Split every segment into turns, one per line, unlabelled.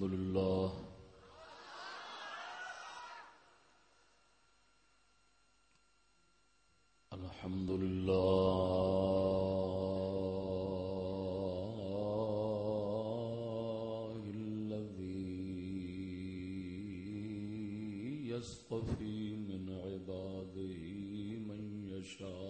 الحمد لله الحمد لله الذي يصطفي من عباده من يشاء.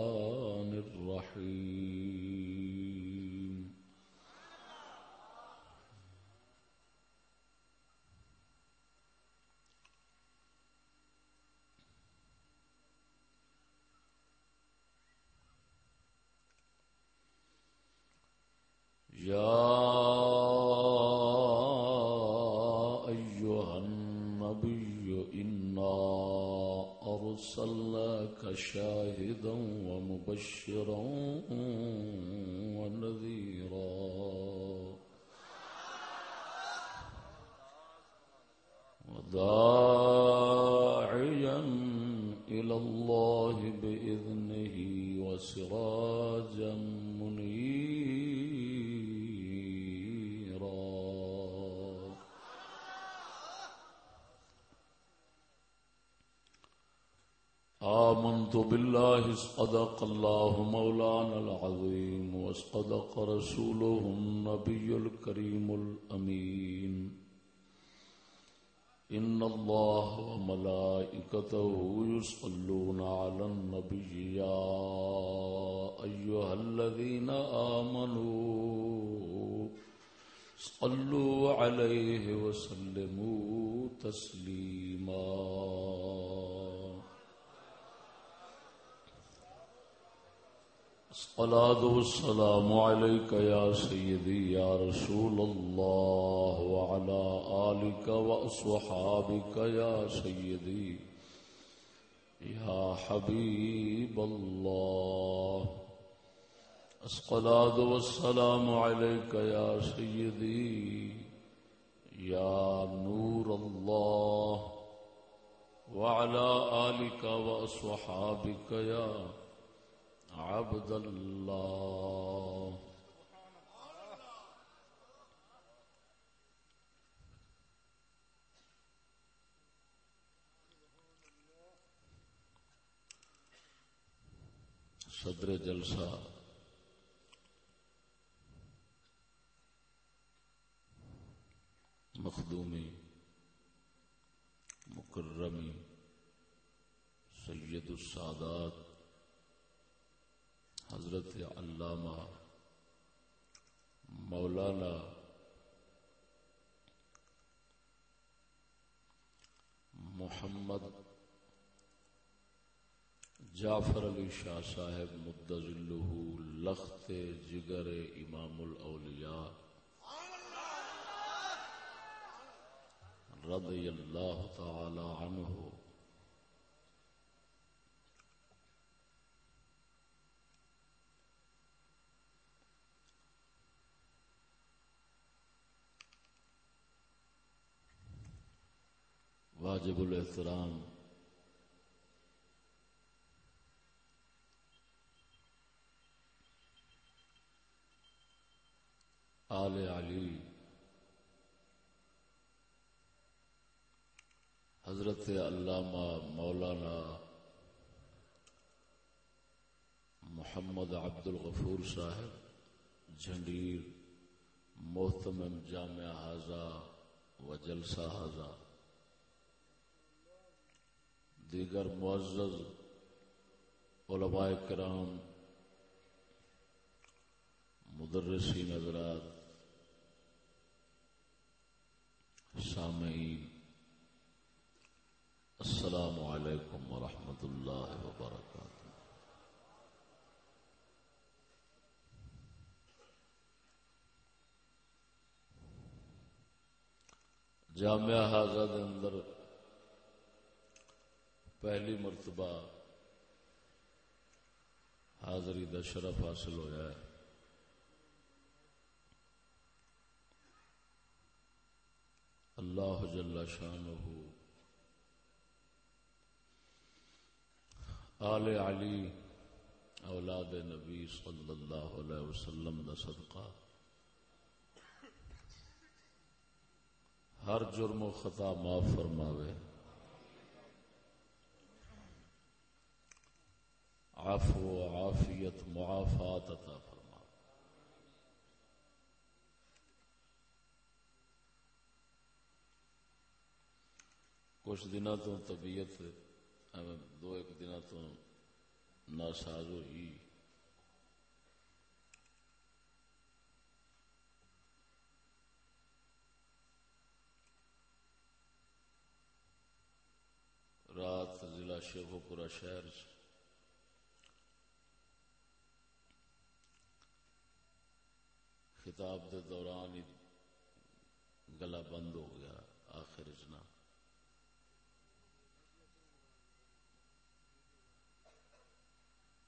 بالله صدق الله مولانا العظيم وصدق رسوله النبي الكريم الأمين. إن الله وملائكته يصلون على النبي. يا أيها الذين آمنوا صلوا عليه وسلموا تسليما. الصلاة والسلام عليك يا سيدي يا رسول الله وعلى آلك وأصحابك يا سيدي يا حبيب الله. الصلاة والسلام عليك يا سيدي يا نور الله. وعلى آلك وأصحابك يا عبد الله صدر جلسہ۔ مخدومی مکرمی سید السادات۔ حضرت علامہ مولانا محمد جعفر علی شاہ صاحب مدذلہ لخت جگر امام الاولیاء رضی اللہ تعالی عنہ واجب الاحترام۔ آل علی۔ حضرت علامہ مولانا محمد عبد الغفور صاحب، جھنڈیر، محتمم جامعہ حاضہ و جلسہ حاضہ۔ دیگر معزز علماء کرام مدرسی نظرات سامعین، السلام علیکم ورحمۃ اللہ وبرکاتہ۔ جامعہ حاضر اندر پہلی مرتبہ حاضری کا شرف حاصل ہوا ہے۔ اللہ جل شان آل علی اولاد نبی صلی اللہ علیہ وسلم کا صدقہ۔ ہر جرم و خطا معاف فرماوے۔ عفو عافیت معافات عطا فرما کچھ دنوں تو طبیعت دو ایک دنوں تو ناساز ہوئی۔ رات ضلع شیخو پورا شہر خطاب دے دوران ہی گلا بند ہو گیا آخر جنا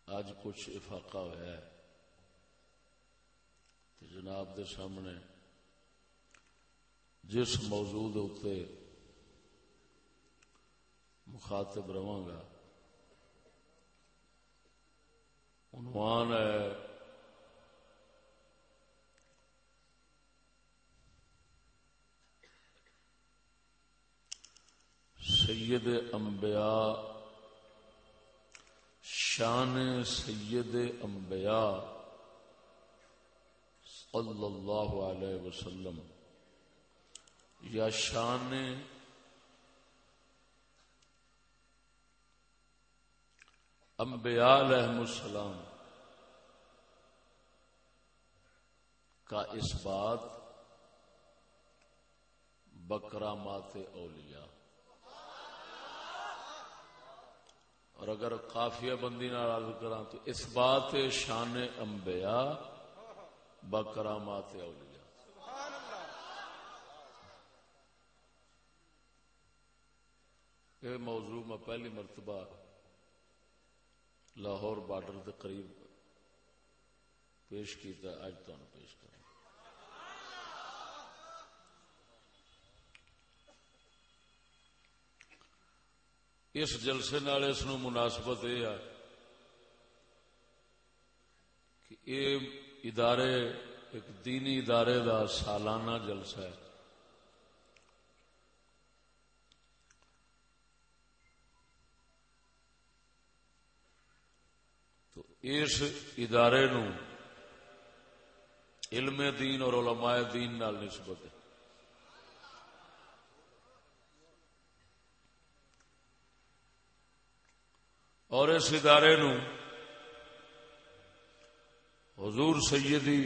اج کچھ افاقہ ہوا ہے۔ جناب دے سامنے جس موضوع اتنے مخاطب رہا گا، عنوان ہے سید انبیاء، شان سید انبیاء صلی اللہ علیہ وسلم، یا شان انبیاء علیہ السلام کا اس بات بکرامات اولیاء۔ اور اگر قافیہ بندی نال کرا تو اس بات شان انبیاء بکرامات اولیاء۔ یہ موضوع میں پہلی مرتبہ لاہور بارڈر کے قریب پیش کیتا اج تمہیں پیش اس جلسے نال اس مناسبت یہ ہے کہ یہ ادارے، ایک دینی ادارے دا سالانہ جلسہ ہے۔ تو اس ادارے نو علم دین اور علماء دین نال نسبت ہے۔ اور اس ادارے نو حضور سیدی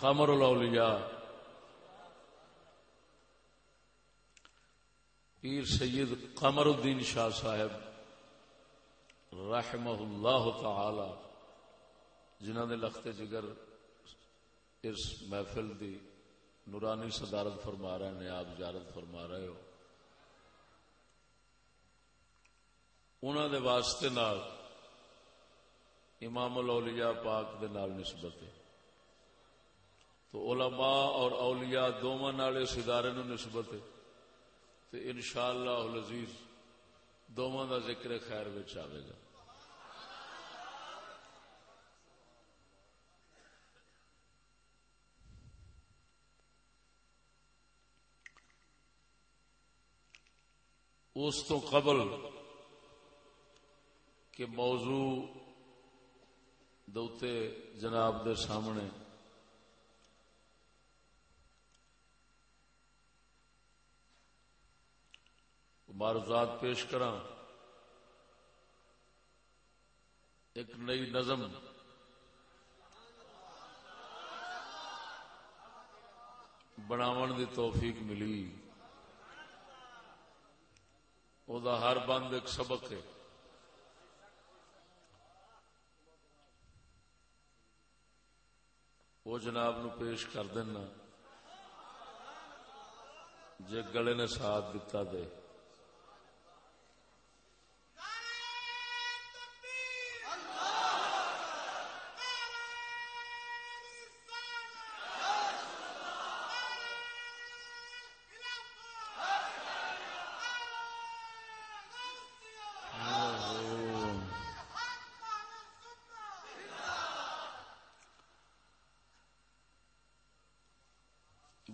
قمر الاولیاء، پیر سید قمر الدین شاہ صاحب رحمہ اللہ تعالی جنہوں نے لخت جگر اس محفل دی نورانی صدارت فرما رہے ہیں، آپ جارت فرما رہے ہو۔ انہوں دے واسطے نال امام الاولیاء پاک دے نال نسبت ہے۔ تو علماء اور اولیاء دونوں نالے سدارے نو نسبت ہے۔ تو انشاءاللہ العزیز دونوں دا ذکر خیر وچ آئے گا۔ اس تو قبل کہ موضوع دوتے جناب دے سامنے معروضات پیش کرا ایک نئی نظم۔ بناون دی توفیق ملی۔ او دا ہر بند ایک سبق ہے۔ وہ جناب نو پیش کر دینا۔ جے گلے نے ساتھ دتا دے۔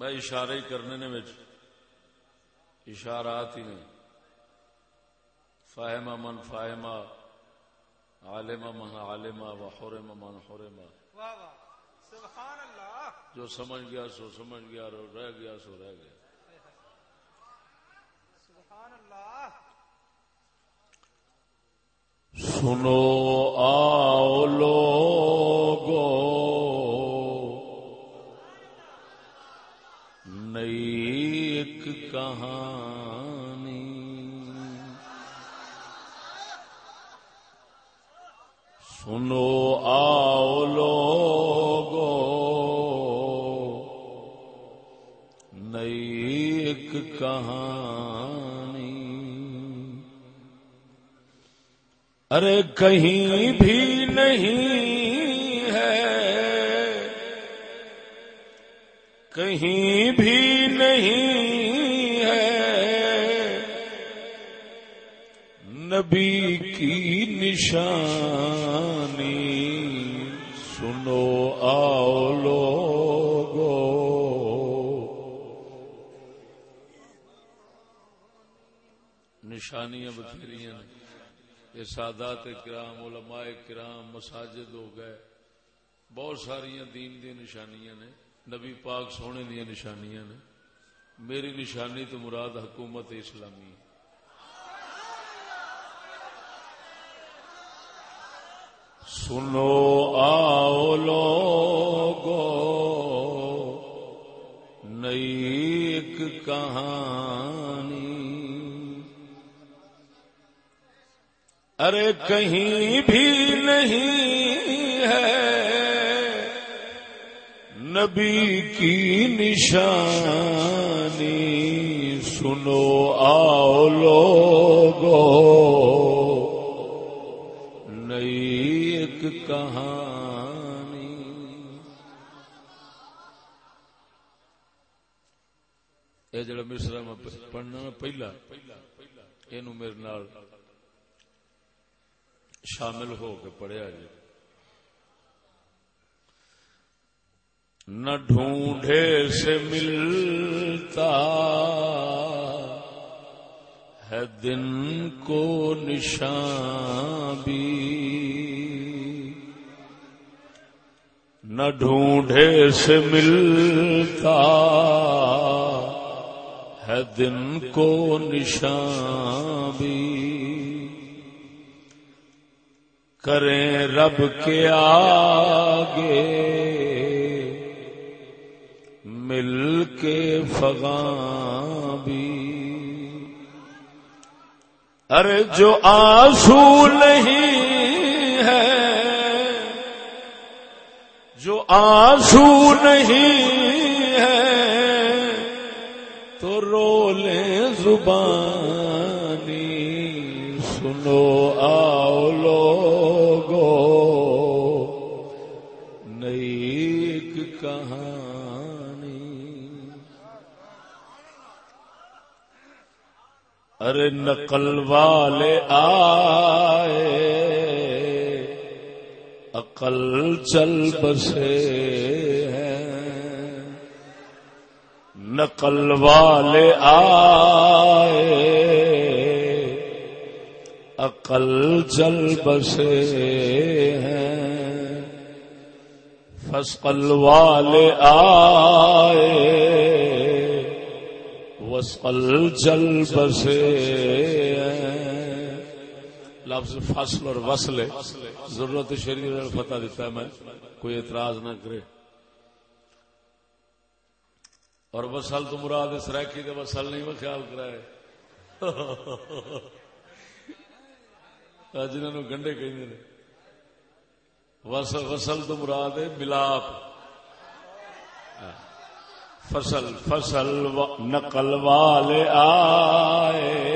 بھائی اشارے ہی کرنے نے بچ اشارات ہی نے فاہمہ من فاہمہ عالمہ من عالمہ و حرمہ من حرمہ۔
سبحان اللہ۔
جو سمجھ گیا سو سمجھ گیا رو رہ گیا سو رہ گیا۔
سبحان اللہ۔
سنو آؤ لوگو سنو آؤ لوگو نئی ایک کہانی۔ ارے کہیں بھی نہیں ہے، کہیں بھی نہیں ہے۔ نبی کی نشانی نشانیاں بتھیری یہ سادات کرام، علماء کرام، مساجد ہو گئے۔ بہت ساری دین دی نشانیاں نے۔ نبی پاک سونے دیا نشانیاں نے۔ میری نشانی تو مراد حکومت اسلامی۔ ہے سنو آؤ لوگو نئی ایک ارے کہیں بھی نہیں ہے۔ نبی کی نشانی سنو آؤ لوگو۔ نئی ایک کہانی۔ یہ جڑا مصرا میں پڑھنا پہلا یہ میرے نال شامل ہو کے پڑھیا جی۔ نہ ڈھونڈے سے ملتا ہے دن کو نشان بھی نہ ڈھونڈے سے ملتا ہے دن کو نشان بھی کریں رب کے آگے۔ مل کے فغاں بھی۔ ارے جو آنسو نہیں ہے، جو آنسو نہیں ہے، تو رو لیں زبانی۔ سنو آؤ ارے نقل والے آئے۔ عقل چل بسے ہیں۔ نقل والے آئے۔ عقل جل بسے ہیں۔ فسقل والے آئے۔ وسقل جل بسے لفظ فصل اور وصل ضرورت شریر فتح دیتا ہے، میں کوئی اعتراض نہ کرے۔ اور وسل تو مراد اس ریکی کے وسل نہیں، وہ خیال کرائے۔ جنہوں گنڈے کہ وسل وسل تو مراد ہے ملاپ۔ فصل فصل نقل والے آئے۔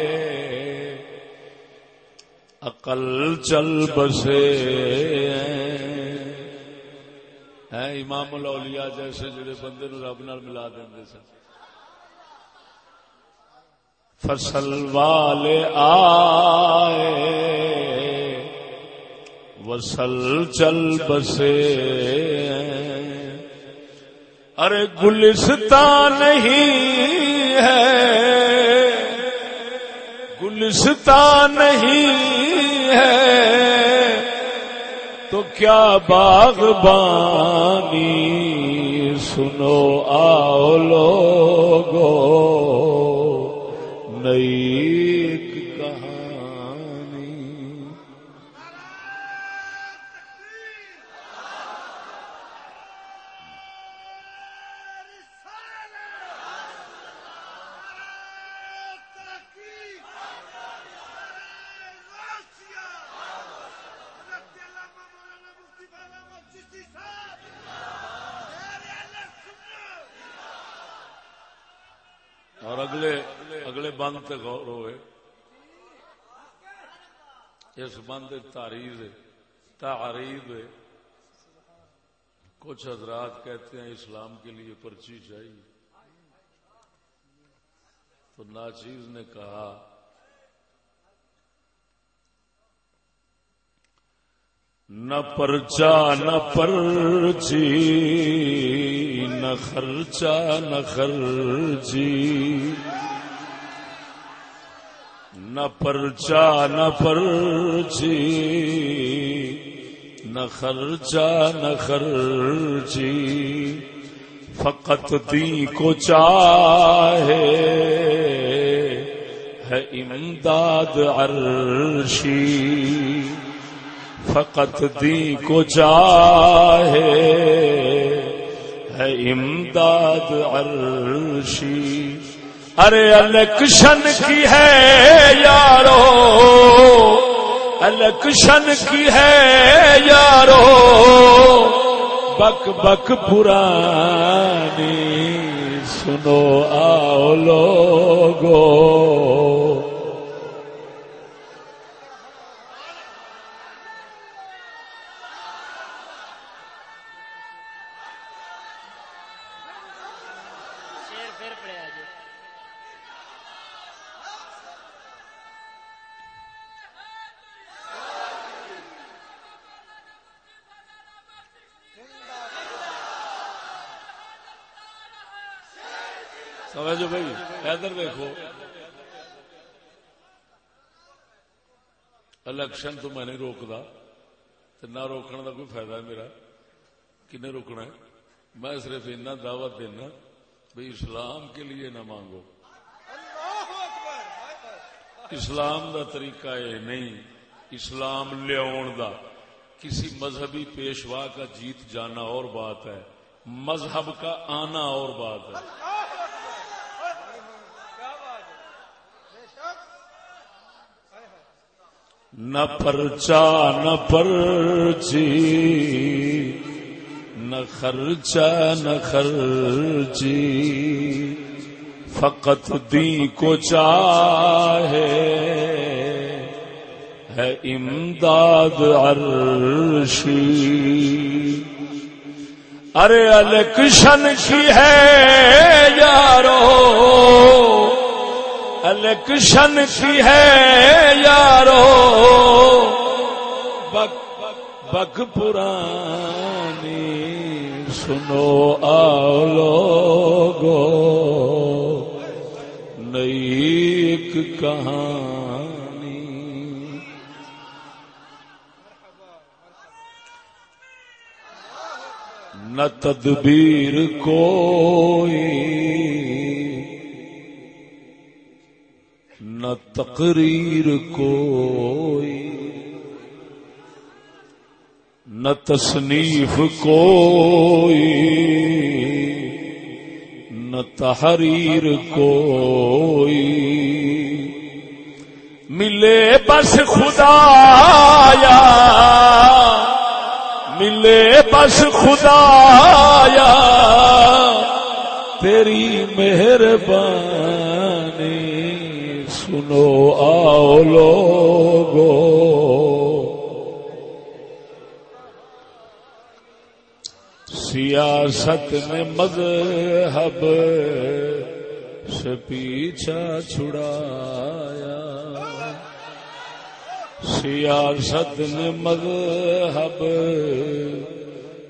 عقل چل بسے۔ ہیں امام الاولیاء جیسے جڑے بندے نو رب نال ملا دیں سن۔ فصل والے آئے۔ وصل چل بسے۔ ارے گلستان نہیں ہے۔ گلستان نہیں ہے۔ تو کیا باغبانی سنو آؤ لوگو۔ نئی کہانی اور اگلے اگلے بند تے غور ہوئے۔ اس بند تاریخ تعریب کچھ حضرات کہتے ہیں اسلام کے لیے پرچی چاہیے۔ تو ناچیز نے کہا، نہ پرچا، نہ پرچی، نہ خرچا نہ خرچی۔ نہ پرچا، نہ پرچی، نہ خرچا، نہ خرچی، فقط دی کو چاہے ہے امداد عرشی، فقط دی کو چاہے ہے امداد عرشی۔ ارے الیکشن کی ہے یارو، الیکشن کی ہے یارو، بک بک پرانی سنو آؤ لوگو
شیر پھر پڑیا جی
سمجھو بھائی ادھر دیکھو۔ الیکشن تو میں نہیں روکتا تو نہ روکنے کا کوئی فائدہ ہے میرا۔ کنے روکنا ہے؟ میں صرف اتنا دعوت دینا بھائی اسلام کے لیے نہ مانگو۔ اسلام دا طریقہ یہ نہیں۔ اسلام لیاؤن دا۔ کسی مذہبی پیشوا کا جیت جانا اور بات ہے۔ مذہب کا آنا اور بات ہے
کیا بات ہے بے شک ہائے ہائے۔
نہ پرچا، نہ پرچی، نہ خرچا نہ خرچی۔ فقط دی کو چاہے ہے امداد عرشی۔ ارے الیکشن کی ہے یارو۔ الیکشن کی ہے یارو؟ بک بک پرانی سنو آؤ لوگو نئی ایک کہانی۔ نہ تدبیر کوئی نہ تقریر کوئی، نہ تصنیف کوئی، نہ تحریر کوئی۔ ملے بس خدا یا ملے بس خدا یا تیری مہربانی۔ سنو آؤ لوگو۔ سیاست نے مذہب سے پیچھا چھڑایا۔ سیاست نے مذہب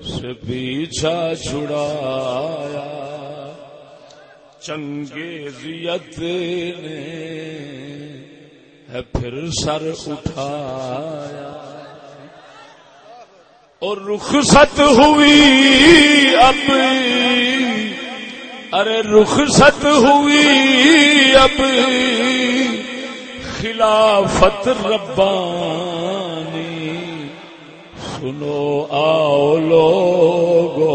سے پیچھا چھڑایا۔ چنگیزیت نے ہے پھر سر اٹھایا اور رخصت ہوئی اب ارے رخصت ہوئی اب خلافت ربانی سنو آؤ لوگو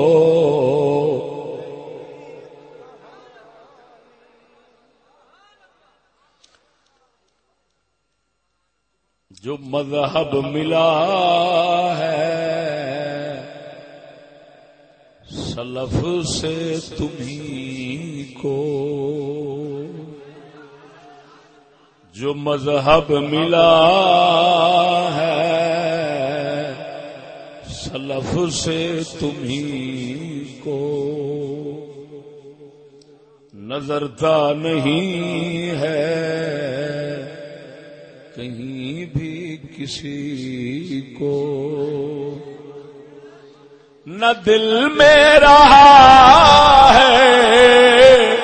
جو مذہب ملا ہے۔ سلف سے تمہیں کو جو مذہب ملا ہے۔ سلف سے تمہیں کو نظرتا نہیں ہے۔ کہیں بھی کسی کو۔ نہ دل میں رہا ہے،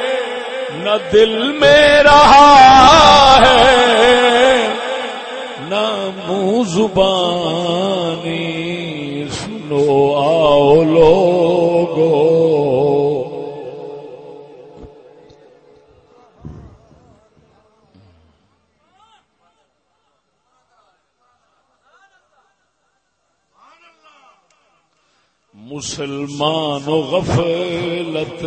نہ دل میں رہا ہے، نہ منہ زبان مسلمان و غفلت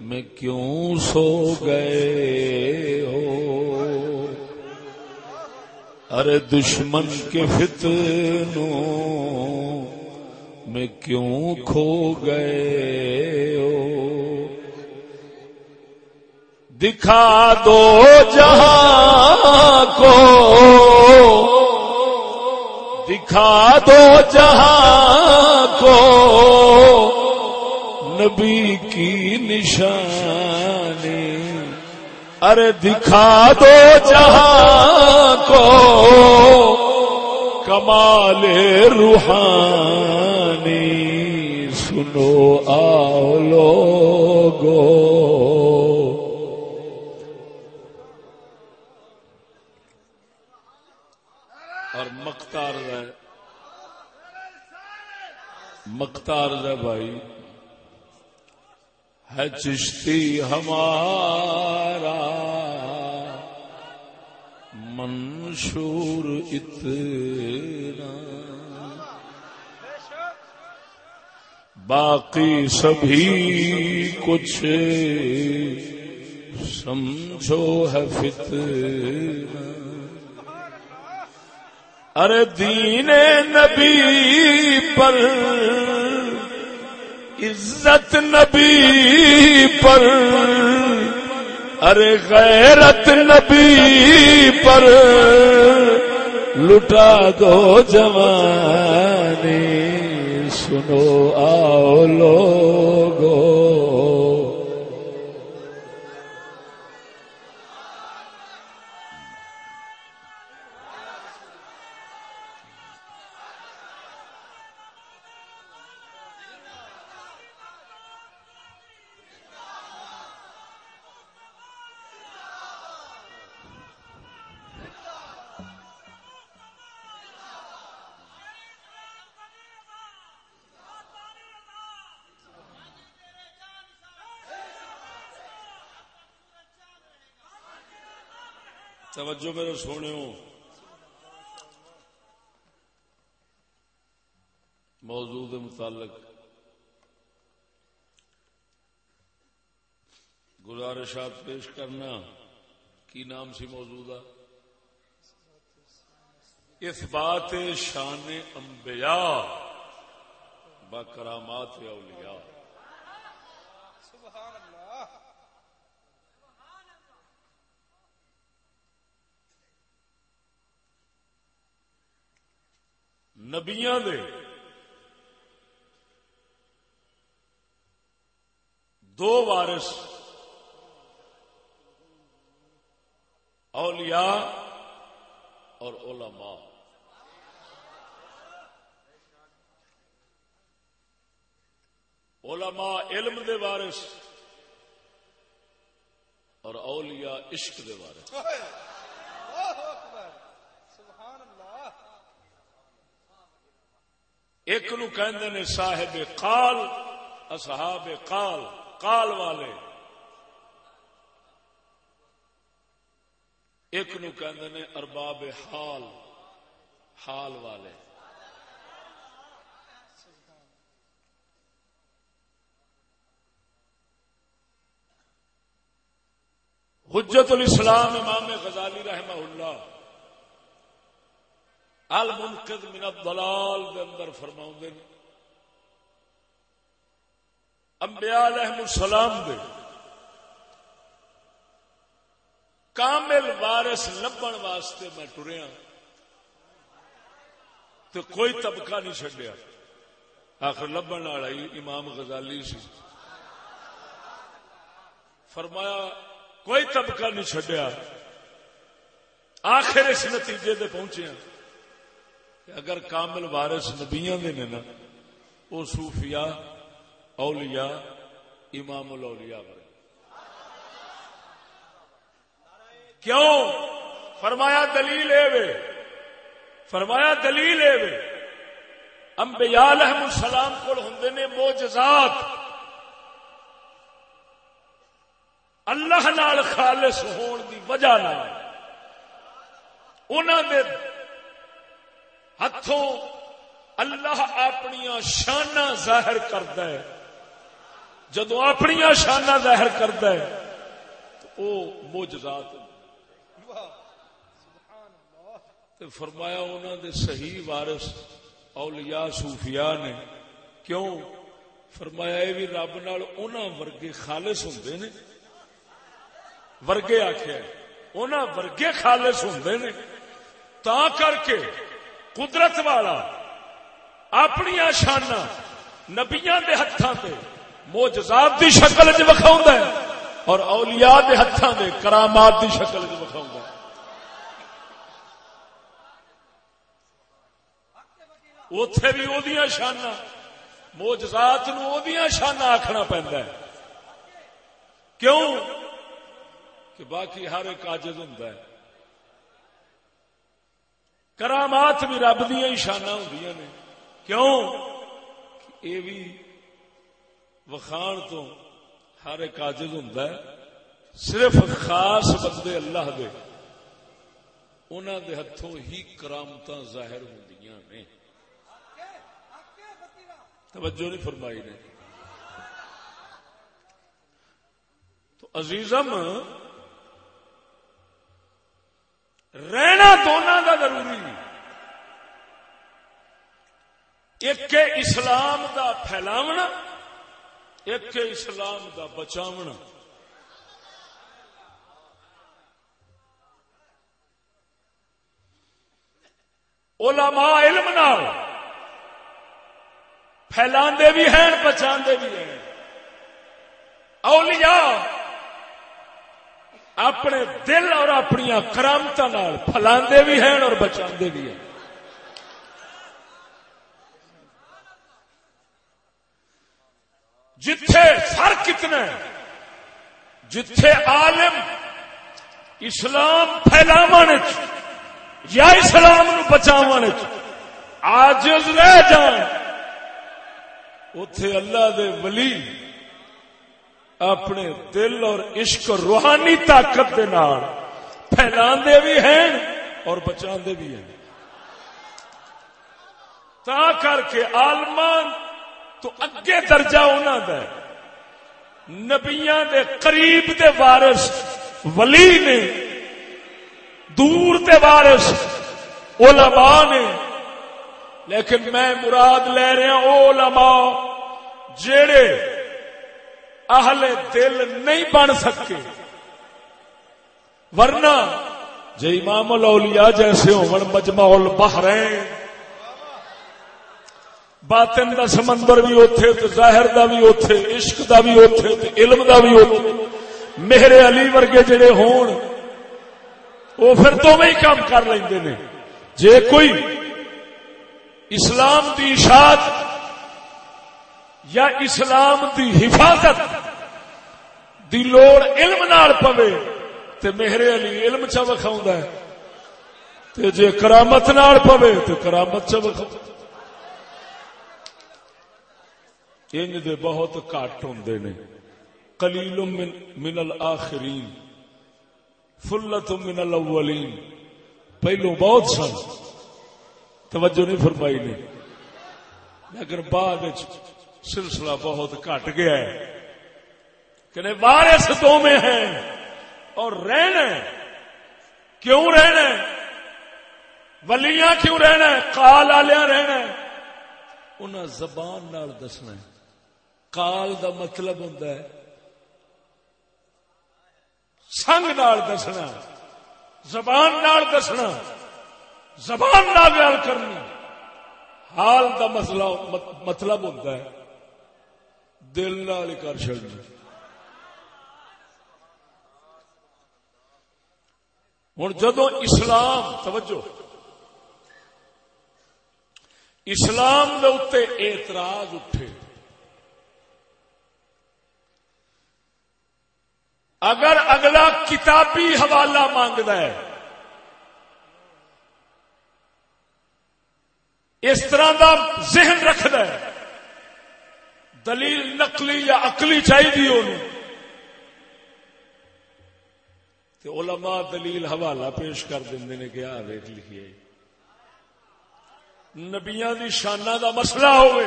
میں کیوں سو گئے ہو؟ ارے دشمن کے فتنوں میں کیوں کھو گئے ہو؟ دکھا دو جہاں کو دکھا دو جہاں کو نبی کی نشانی۔ ارے دکھا دو جہاں کو کمال روحانی۔ سنو آؤ لوگو اور مختار ہے مختار بھائی ہے چشتی ہمارا۔ منشور اتنا۔ باقی سبھی کچھ سمجھو ہے فتنہ۔ ارے دین نبی پر، عزت نبی پر ارے غیرت نبی پر، لٹا دو جوانی، سنو آؤ لوگو۔ توجہ میرے سونے موضوع دے متعلق گزارشات پیش کرنا، کی نام سی موضوع اس بات شان انبیاء با کرامات اولیاء۔ نبیاں دے۔ دو وارث، اولیاء اور علماء۔ علماء علم دے وارث اور اولیاء عشق دے وارث
اللہ اکبر سبحان اللہ
ایک نو کہندے نے صاحب قال، اصحاب قال قال والے۔ ایک نو کہندے نے ارباب حال حال والے۔ حجت الاسلام امام غزالی رحمہ اللہ۔ المنقذ من الضلال دے اندر فرماؤں دے انبیاء علیہ السلام دے۔ کامل وارث لبن واسطے میں ٹریا۔ تو کوئی طبقہ نہیں چڈیا آخر لبن والا امام غزالی سی۔ فرمایا، کوئی طبقہ نہیں چڈیا آخر اس نتیجے دے پہنچے ہیں۔ اگر کامل وارث نبیاں دے نے نا وہ صوفیاء، اولیاء، امام الاولیاء بنے کیوں؟ فرمایا دلیل اے وے۔ فرمایا دلیل اے وے۔ انبیاء علیہ السلام کول ہوندے نے معجزات۔ اللہ نال خالص ہون دی وجہ نال۔ انہاں دے ہاتھوں اللہ اپنی شانہ ظاہر کرتا ہے۔ جدو اپنی شانہ ظاہر کرتا ہے، تو وہ موجزات تے فرمایا انہوں دے صحیح وارث اولیاء صوفیاء نے، کیوں؟ فرمایا یہ بھی رب نال انہاں ورگے خالص ہوندے نے۔ ورگے آخیا انہاں ورگے خالص ہوندے نے۔ تا کر کے قدرت والا اپنی شانہ نبیاں دے ہتھاں تے موجزات دی شکل وچ وکھاوندا ہے اور اولیاء دے ہتھاں دے کرامات دی شکل وچ وکھاوندا ہے۔ اتے بھی وہ شانا موجزات نو شانا آخنا پہنتا ہے۔ کیوں؟ کہ باقی ہر ایک آجز ہوں کرامات بھی رب دیا ہی شانا ہوں نے۔ کیوں؟ کہ یہ بھی وخان تو ہر ایک آجز ہوں صرف خاص بندے اللہ دے۔ انہوں دے ہتھوں ہی کرامت ظاہر ہوں نے۔ توجہ نہیں فرمائی نے۔ تو عزیزم رہنا دونوں کا ضروری ایک اسلام دا پھیلاونا، ایک اسلام دا بچاونا۔ علماء علم نال پھیلاندے بھی ہیں، بچاندے بھی ہیں۔ اولیاء اپنے دل اور اپنی کرامت پھیلاندے بھی ہیں اور بچاندے بھی ہیں۔ جتھے سر کتنا ہے، جتھے عالم اسلام پھیلاو یا اسلام نو بچاو آجز رہ جان اتے اللہ دے ولی اپنے دل اور عشق اور روحانی طاقت دے نال۔ پھیلا بھی ہیں اور بچا بھی ہیں۔ تا کر کے آلمان تو اگے درجہ انہوں کا نبیاں دے قریب دے وارث، ولی نے، دور دے وارث، علماء نے۔ لیکن میں مراد لے رہا او علماء جڑے اہل دل نہیں بن سکے۔ ورنہ جے امام الاولیاء جیسے ہون مجمع البحرین۔ باطن دا سمندر بھی اوتھے تے ظاہر دا بھی اوتھے، عشق دا بھی اوتھے تے علم دا بھی اوتھے۔ میرے علی ورگے جڑے ہون وہ پھر تو میں کام کر لیندے نے۔ جے کوئی اسلام دی اشاعت یا اسلام دی حفاظت دی لوڑ علم نال پوے، تے میرے علی علم چا وکھاوندا ہے۔ تے جے کرامت نال پوے، تے کرامت چا وکھاوندا انج دے بہت کٹ ہوندے نے۔ قلیل من من الاخرین فلت من الاولین۔ پہلو بہت سن۔ توجہ نہیں فرمائی نے۔ لیکن بعد سلسلہ بہت کٹ گیا ہے۔ کہ وارث دو میں ہیں اور رہنا کیوں رہنا ولیاں کیوں رہنا کال آلیا رہنا انہیں زبان نال دسنا کال دا مطلب ہوں سنگ نال دسنا زبان نال دسنا زبان نال گل کرنی حال دا مسئلہ مطلب ہوتا ہے۔ دل نال کر چڑنا ہوں جدو اسلام، توجہ، اسلام دے اعتراض اٹھے۔ اگر اگلا کتابی حوالہ مانگتا ہے، اس طرح دا ذہن رکھد دلیل نقلی یا اقلی چاہیے تو علماء دلیل حوالہ پیش کر دیں نے کہ آ ریٹ لکھیے۔ نبیاں دی شانہ دا مسئلہ ہوئے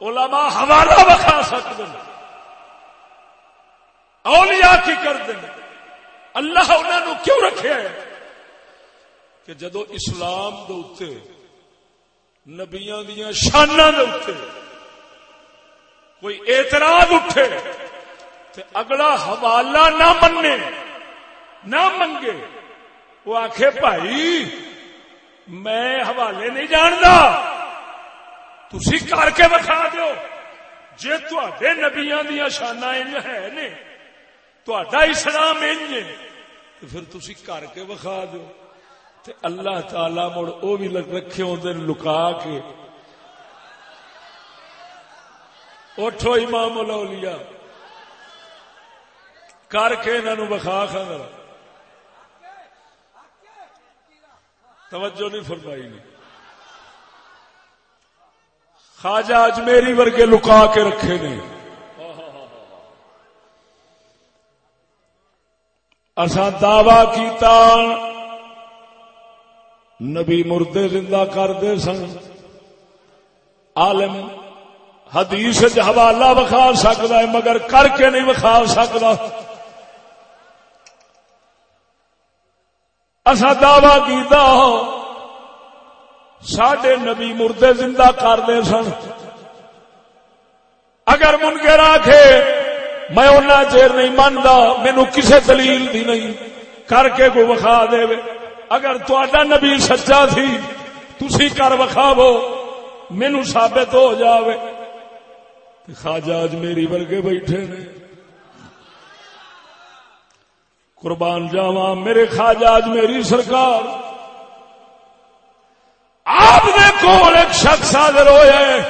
علماء حوالہ بکھا سکتے ہیں اولیاء کی کر دیں اللہ انہوں کیوں رکھے کہ جدو اسلام دے نبیاں دیا شانہ دے کوئی اعتراض اٹھے، تے اگلا حوالہ نہ مننے نہ منگے۔ وہ آخے بھائی، میں حوالے نہیں جانتا تھی کر کے بکھا دو جی تے نبیا دیا شانہ ہے نہیں اسلام تو پھر تھی کر کے بخا دو تے اللہ تعالی مڑ او بھی رکھے ہوتے لکا کے۔ اٹھو امام الاولیاء۔ کر کے انہوں بخا کھانا توجہ نہیں فرمائی نہیں خواجہ اجمیری ورگے لکا کے رکھے نہیں اسا دعوی کیتا۔ نبی مردے زندہ کرتے سن۔ عالم حدیث حوالہ بخا سکتا ہے، مگر کر کے نہیں بخا سکتا اصا دعوی کیتا ہاں، سڈے نبی مردے زندہ کرتے سن۔ اگر منکر آخے میں اُنہ چیر نہیں مانتا مینو کسی دلیل دی نہیں، کر کے کوئی وکھا دے۔ اگر تا نبی سچا سی تھی کر وکھاو مینو ثابت ہو جاوے۔ خواجہ میری ورگے بیٹھے نے۔ قربان جاوا میرے خواجہ اج میری سرکار۔ آپ نے کول ایک شخص حاضر ہوئے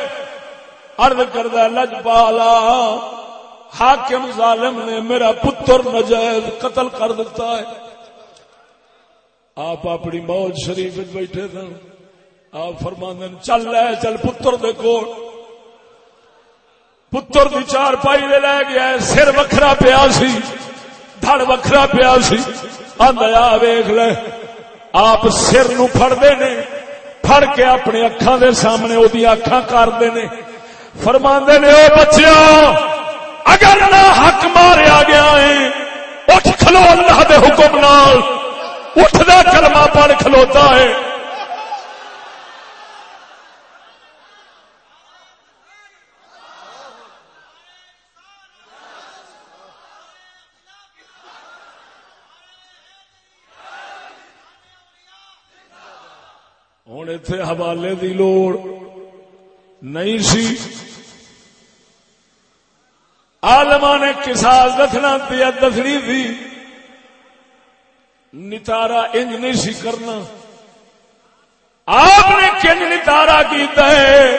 ارد کردہ لج پالا حاکم ظالم نے میرا پتر نجائز قتل کر دیتا ہے۔ آپ اپنی موج شریف بیٹھے تھے آپ فرماند چل رہے چل پتر دے کو پتر دی چار پائی لے لے گیا سر وکھرا پیا سی۔ پھڑ وکھرا پیا سی۔ آدھا ویخ لے۔ آپ سر نو پھڑتے نے۔ پھڑ کے اپنے اکھان دے سامنے وہ اکھان کرتے نے۔ فرما نے، او بچیا اگر نہ حق ماریا گیا ہے، اٹھ کھلو اللہ دے حکم نال۔ اٹھدا کلمہ پڑھ کھلوتا ہے۔ ہوں اتے حوالے دی لوڑ نہیں سی۔ آلما نے کسال دسنا دیا دسنی تھی نتارا انج نہیں سی کرنا۔ آپ نے کنج نتارا کیتا ہے۔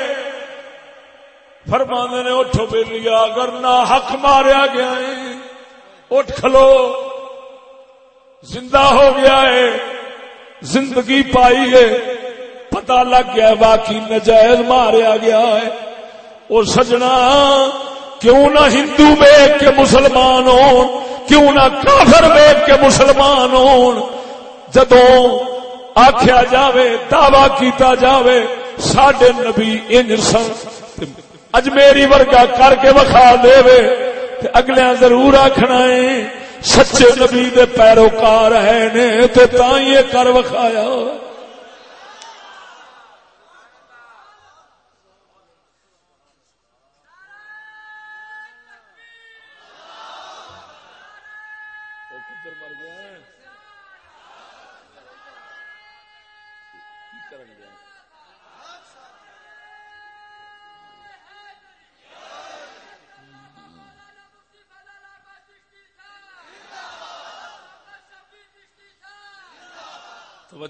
فرمانے نے اٹھو بے لیا اگر نہ حق ماریا گیا ہے، اٹھ کھلو۔ زندہ ہو گیا ہے، زندگی پائی ہے۔ پتا لگ گیا باقی نجائز ماریا گیا ہے۔ وہ سجنا، کیوں نہ ہندو ویگ کے مسلمان ہو کیوں نہ کافر ویگ کے مسلمان ہو جدو آخیا جاوے، دعوی کیتا جاوے، ساڈے نبی انج سن اجمیری ورگا کر کے وکھا دے اگلے ضرور آخنا ہے، سچے نبی دے پیروکار ہے نے تا یہ کر وکھایا۔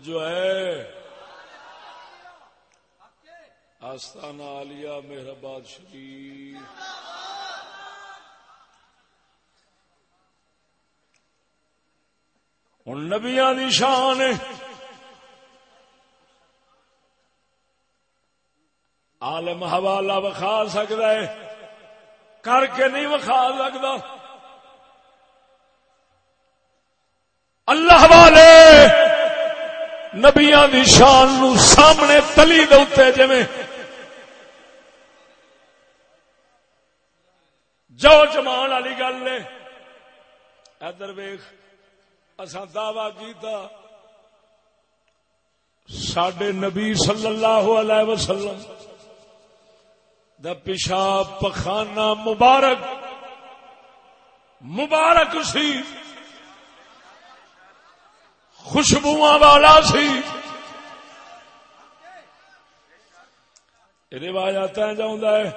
توجہ ہے۔ آستانہ عالیہ مہرباد شریف۔ ہوں نبیا کی شان عالم حوالہ وکھا سکتا ہے۔ کر کے نہیں وکھا سکتا اللہ والے نبیا دی شان نو سامنے تلی دے جی جو جمان والی گل نے، ادھر ویخ اصا دعوی کیتا سڈے نبی صلی اللہ علیہ وسلم دا پیشاب پخانہ مبارک مبارک سی۔ خوشبو والا سی۔ روایات ہے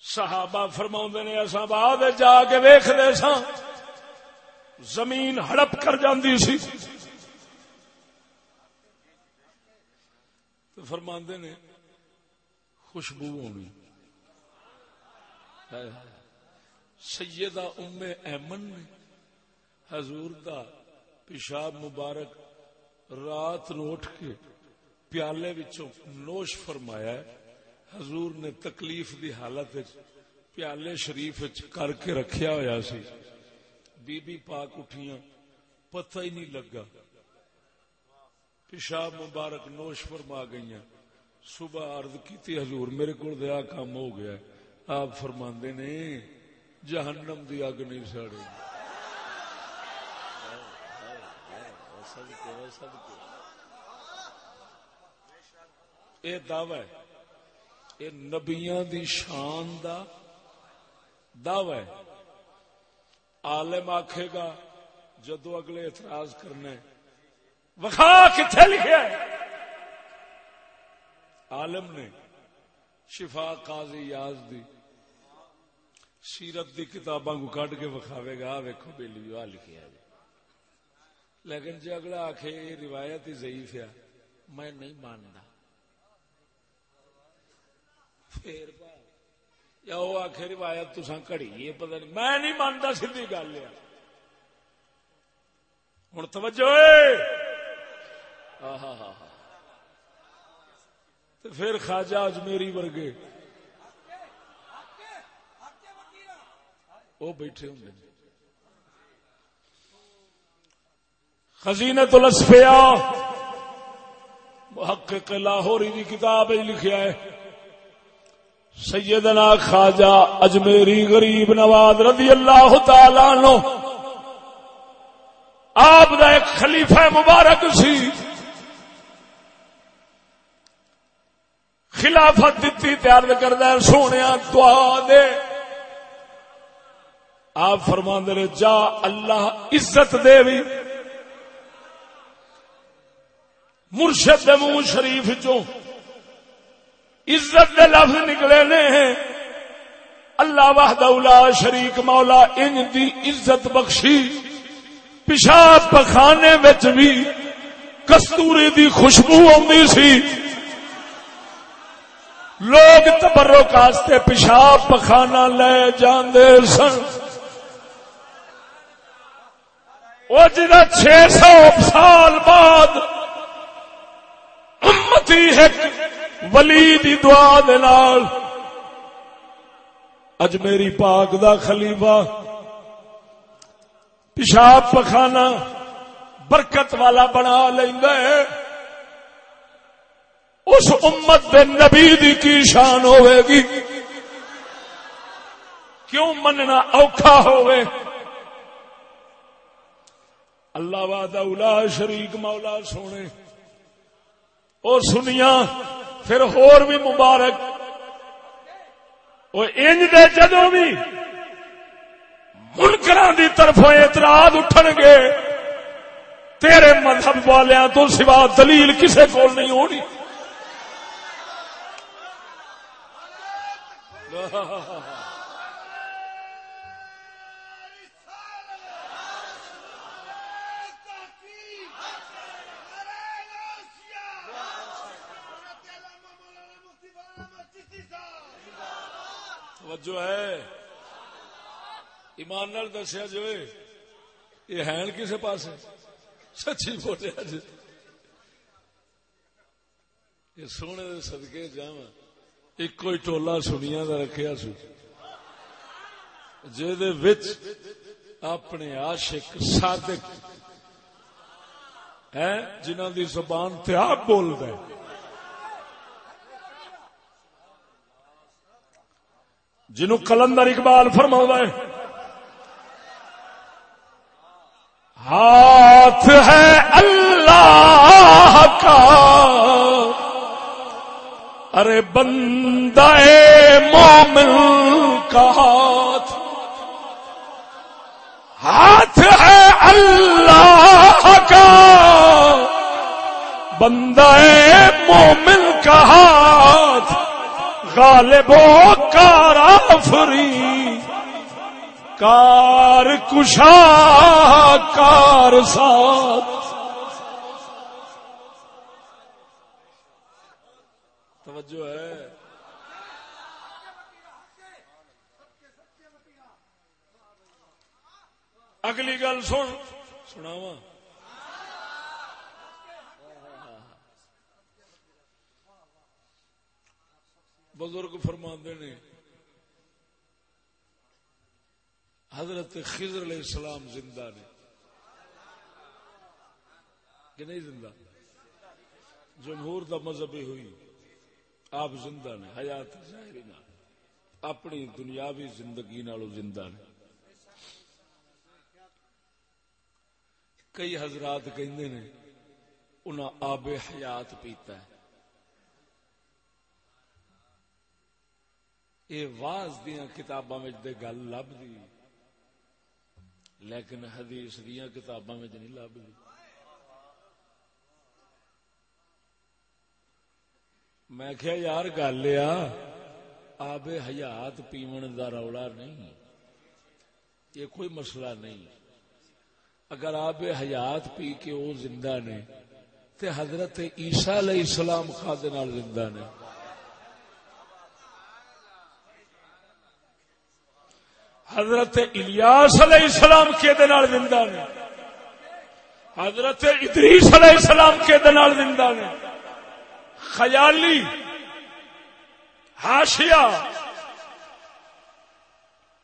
صحابہ فرما نے اصا بعد جا کے ویختے سا زمین ہڑپ کر جاندی سی۔ تو فرما نے، خوشبو ہونی۔ سیدہ ام ایمن نے حضور دا پیشاب مبارک رات نو اٹھ کے پیالے وچوں نوش فرمایا ہے۔ حضور نے تکلیف دی حالت پیالے شریف کر کے رکھیا ہوا سی۔ بی بی پاک اٹھیاں، پتہ ہی نہیں لگا۔ پیشاب مبارک نوش فرما گئی صبح عرض کی حضور میرے کو دیا کام ہو گیا آپ فرما نے، جہنم دی اگ نہیں ساڑی یہ دعوی یہ نبیا دی شان دا دعوی۔ عالم آکھے گا، جدو اگلے اعتراض کرنا ہے۔ وخا کتنے لکھا ہے؟ عالم نے شفا قاضی یاز دی سیرت دی کتاباں کو کٹ کے وکھاوے گا۔ ویکو بیلی آ لکھے جی لیکن جی اگلا آخ یہ روایت ہی ضعیف ہے، میں نہیں مانتا۔ پھر یا وہ آخ روایت تو کڑی یہ پتا نہیں، میں نہیں مانتا سی گل ہے۔ ہوں توجہ پھر خواجہ اجمیری ورگے۔ وہ بیٹھے ہوں خزینت الاسفیا محقق لاہوری کی کتاب لکھیا ہے۔ سیدنا خواجہ اجمیری غریب نواز رضی اللہ تعالی عنہ۔ آپ دا ایک خلیفہ مبارک سی۔ خلافت دیتی تیار کردہ سونے دعا دے۔ آپ فرما رہے، جا اللہ عزت دے بھی۔ مرشد منہ شریف چوں عزت دے لفظ نکلے نے اللہ وحدہ اولا شریک مولا ان دی عزت بخشی۔ پیشاب پخانے وچ بھی کستوری دی خوشبو آدھی سی۔ لوگ تبرک واسطے پیشاب پخانا لے جاندے سن۔ وہ جا جی چھ سو سال بعد امتی ایک ولی دی دعا دے نال۔ اج میری پاک دا خلیفہ، پیشاب پخانا برکت والا بنا لیندا ہے۔ اس امت دے نبی دی کی شان ہوے گی؟ کیوں مننا اوکھا ہوئے؟ اللہ وعدہ اولا شریک مولا سونے۔ او سنیا پھر ہور بھی مبارک۔ وہ انج دے جدو بھی منکر دی طرف اعتراض اٹھن گے، تیرے مذہب والیاں تو سوا دلیل کسے کول نہیں ہونی۔ توجہ ہے۔ ایمان نال دسیا جو یہ ہے کسے پاس سچی بولیا جی یہ سونے دے صدقے جا ایک کوئی ٹولا سنیا کا رکھیا سو۔ جہد اپنے عاشق صادق ہے جنہ دی زبان تیاب بول رہے جنو کلندر اقبال فرما ہے، ہاتھ ہے اللہ کا۔ ارے بندہ مومن کا ہاتھ ہاتھ ہے اللہ کا۔ بندہ مومن کا ہاتھ غالب و کار آفری کار کشا کار ساتھ توجہ ہے۔ اگلی گل سن سناواں۔ بزرگ فرما نے، حضرت خضر علیہ السلام زندہ نے۔ کہ نہیں زندہ؟ جمہور دا مذہبی ہوئی، آپ زندہ نے، حیات ظاہری نہ۔ اپنی دنیاوی زندگی نالو زندہ نے۔ کئی حضرات کہندے نے، انہاں آب حیات پیتا ہے۔ یہ واز دیا کتاباں گل لب لیکن حدیث دیا کتاباں نہیں لب میں کیا یار، گل آب حیات پیمن دا رولا نہیں۔ یہ کوئی مسئلہ نہیں۔ اگر آب حیات پی کے وہ زندہ نے، تے حضرت عیسیٰ علیہ السلام خاد زندہ نے حضرت الیاس علیہ السلام کے دنال زندہ نے۔ حضرت ادریس علیہ السلام کے دنال زندہ نے۔ خیالی ہاشیا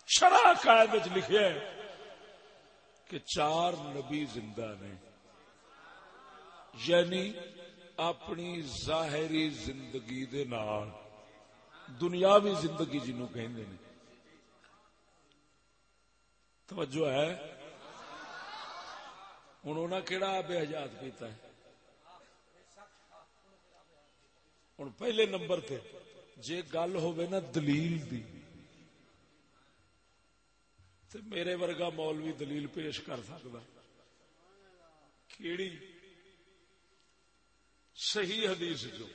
شرح قائد لکھا ہے کہ چار نبی زندہ نے۔ یعنی اپنی ظاہری زندگی دے نال، دنیاوی زندگی جنوں کہندے نے۔ توجہ ہے۔ ہوں انہیں کہڑا آب حجات پیتا ہے؟ ہوں پہلے نمبر تے، جے گل ہوئے نا دلیل دی، تے میرے ورگا مولوی دلیل پیش کر سکتا کیڑی صحیح حدیث جو۔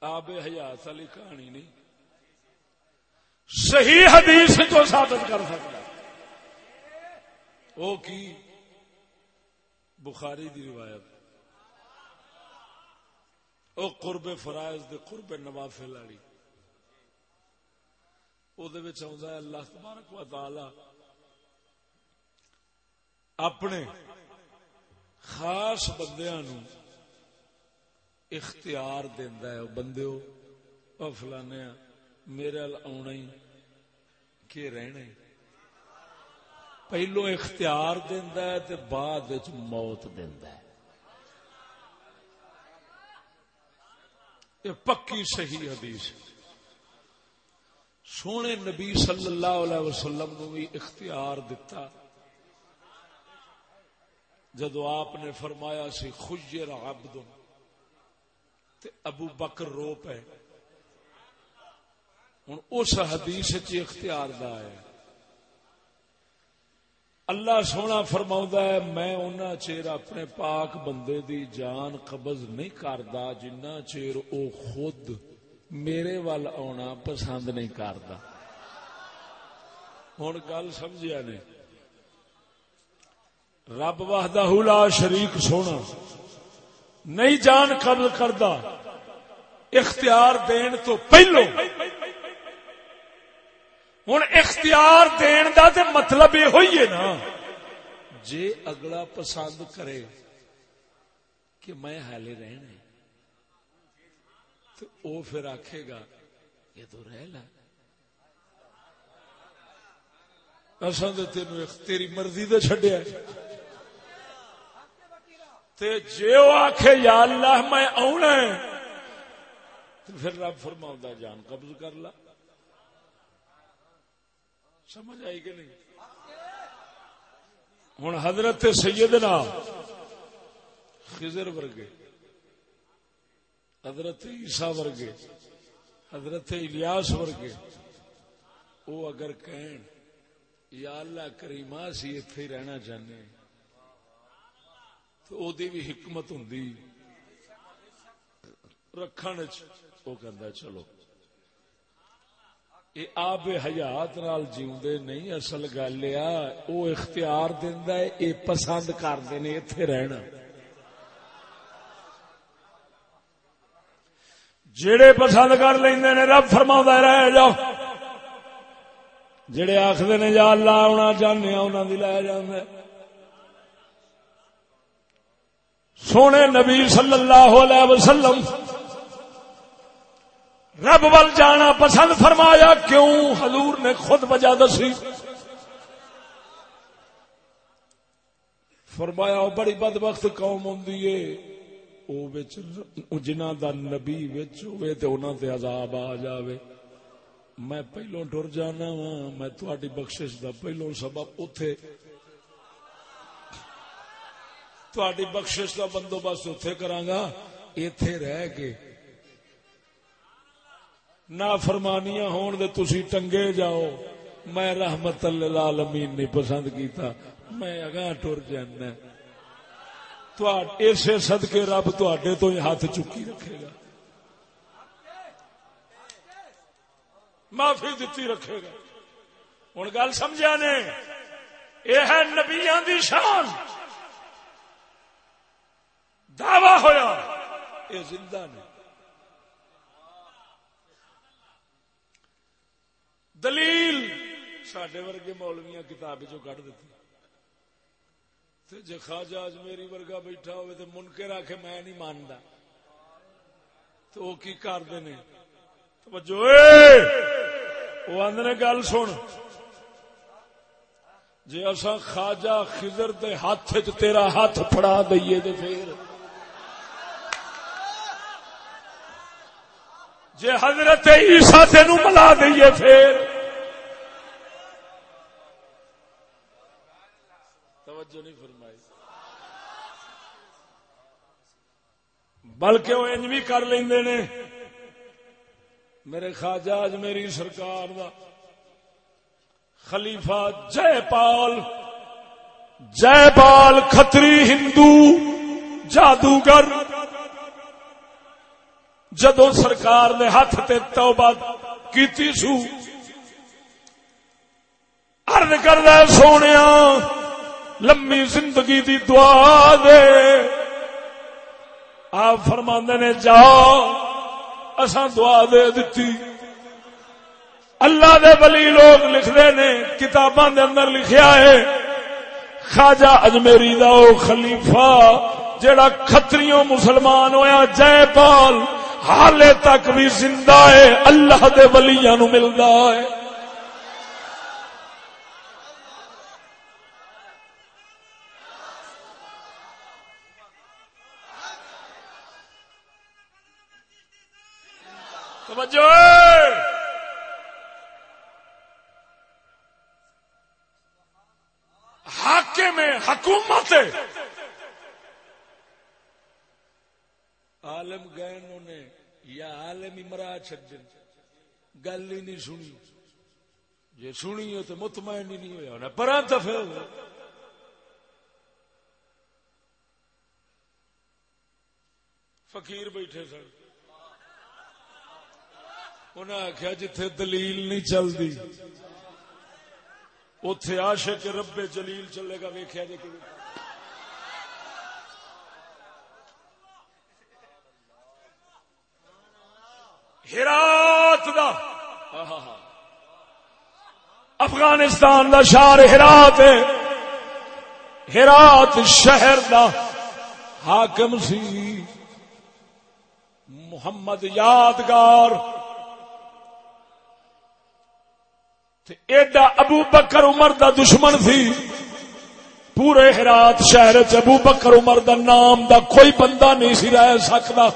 آب حیات والی کہانی نہیں۔ صحیح حدیث جو ثابت کر سکتا وہ کی؟ بخاری دی روایت۔ او قرب فرائض دے قرب نوافل والی۔ او دے وچ آوندا ہے، اللہ تبارک و تعالی اپنے خاص بندیاں نو اختیار دیندا ہے، او بندیو، او فلانے میرے آنا ہی کہ رہنا ہی؟ پہلو اختیار دیندا ہے تے بعد وچ موت دیندا ہے۔ یہ پکی صحیح حدیث سونے نبی صلی اللہ علیہ وسلم نو بھی اختیار دتا۔ جدو آپ نے فرمایا سی، خجر عبد، تے ابو بکر رو پے۔ ہوں اس حدیث چ اختیار دا ہے۔ اللہ سونا فرما ہے، میں اُنہ چیر اپنے پاک بندے دی جان قبض نہیں کردا جنہ چیر او خود میرے وال آنا پسند نہیں کردا ہوں گل سمجھا نے۔ رب واہدہ لا شریک سونا، نہیں جان قبض کردا اختیار دین تو پہلو۔ ہوں اختیار دین دا تے مطلب یہ ہوئی ہے نا۔ جے اگلا پسند کرے کہ میں حالے رہنا تو او پھر آکھے گا، یہ تو رہ لا اصل تین تیری مرضی تو چڈیا تے جے وہ آخے یا اللہ میں آنا تو پھر رب فرما جان قبض کر لا۔ سمجھ آئی کہ نہیں؟ ہوں حضرت سیدنا خضر ورگے، حضرت عیسا ورگے، حضرت الیاس ورگے وہ اگر کہن، یا اللہ کریما سی اتے ہی رہنا چاہنے، تو او دی بھی حکمت ہوں رکھن وہ چلو۔ یہ آب حیات نال جیوندے نہیں، اصل گل وہ اختیار دیندا ہے اے پسند کردے نے ایتھے رہنا۔ جڑے پسند کر لیندے نے، رب فرماوندا رہ جاؤ۔ جڑے آخر نے، یا اللہ آنا چاہنے انہوں دی لے جاندے۔ سونے نبی صلی اللہ علیہ وسلم رب ول جانا پسند فرمایا کیوں؟ حضور نے خود وجہ دسی۔ فرمایا وہ بڑی بد وقت قوم ہوں جنہ دا نبی ہوئے تے انہاں تے عذاب آ جاوے۔ میں پہلو ٹر جانا وا میں تھوڑی بخشش دا پہلو سبب اتے تھوڑی بخشش دا بندوبست اتے کرانگا ایتھے رہ کے نا فرمانیاں ہون دے تسی ٹنگے جاؤ۔ میں رحمت للعالمین نہیں پسند کیتا۔ میں اگاں ٹر جانا۔ اسے صدقے رب تواڈے تو ہی ہاتھ چکی رکھے گا۔ معافی دتی رکھے گا۔ ہوں گل سمجھا نے؟ یہ ہے نبیاں دی شان۔ دعوی ہویا۔ یہ زندہ نے۔ دلیل سڈے ورگے مولویا کتاب چو کٹ دیتی جی خواجہ میری ورگا بیٹھا ہوئے تو منکر آ کے میں نہیں مانتا تو وہ کی کرتے ہیں توجہ اے! وہ آدھے گل سن۔ جی اصا خواجہ خزر دے ہاتھ تیرا ہاتھ پھڑا دئیے تو پھر۔ جی حضرت عیسا تین ملا دئیے پھر۔ توجہ نہیں فرمائی۔ بلکہ وہ انج بھی کر لیندے نے۔ میرے خواجہ اج میری سرکار دا خلیفہ جے پال جے پال کھتری ہندو جادوگر۔ جدو سرکار نے ہاتھ تے توبہ کیتی سو ارد کردہ سونے لمبی زندگی دی دعا دے۔ آپ فرما نے جا اساں دعا دے دیتی اللہ دے ولی لوگ لکھتے نے، کتاباں دے اندر لکھیا ہے، خواجہ اجمیری دا او خلیفہ جڑا کھتریوں مسلمان ہویا جے پال، حالے تک بھی زندہ ہے، اللہ دے ولیاں نو ملدا ہے۔ حکومت عالم گئے انہوں نے یا عالم امرا چڈن گل ہی نہیں سنی۔ جی سنی ہو تو مطمئن ہی نہیں ہوا ہونا۔ پر دفع فقیر بیٹھے سن۔ انہیں آخیا جتھے دلیل نہیں چلتی اتے عاشق رب جلیل چلے گا ویخیا جی کہ ہرات دا۔ افغانستان دا شہر ہرات ہے۔ ہرات شہر دا حاکم سی۔ محمد یادگار۔ ایڈا ابو بکر عمر دا دشمن سی۔ پورے ہرات شہر چ ابو بکر عمر دا نام دا کوئی بندہ نہیں سی رہ سکتا۔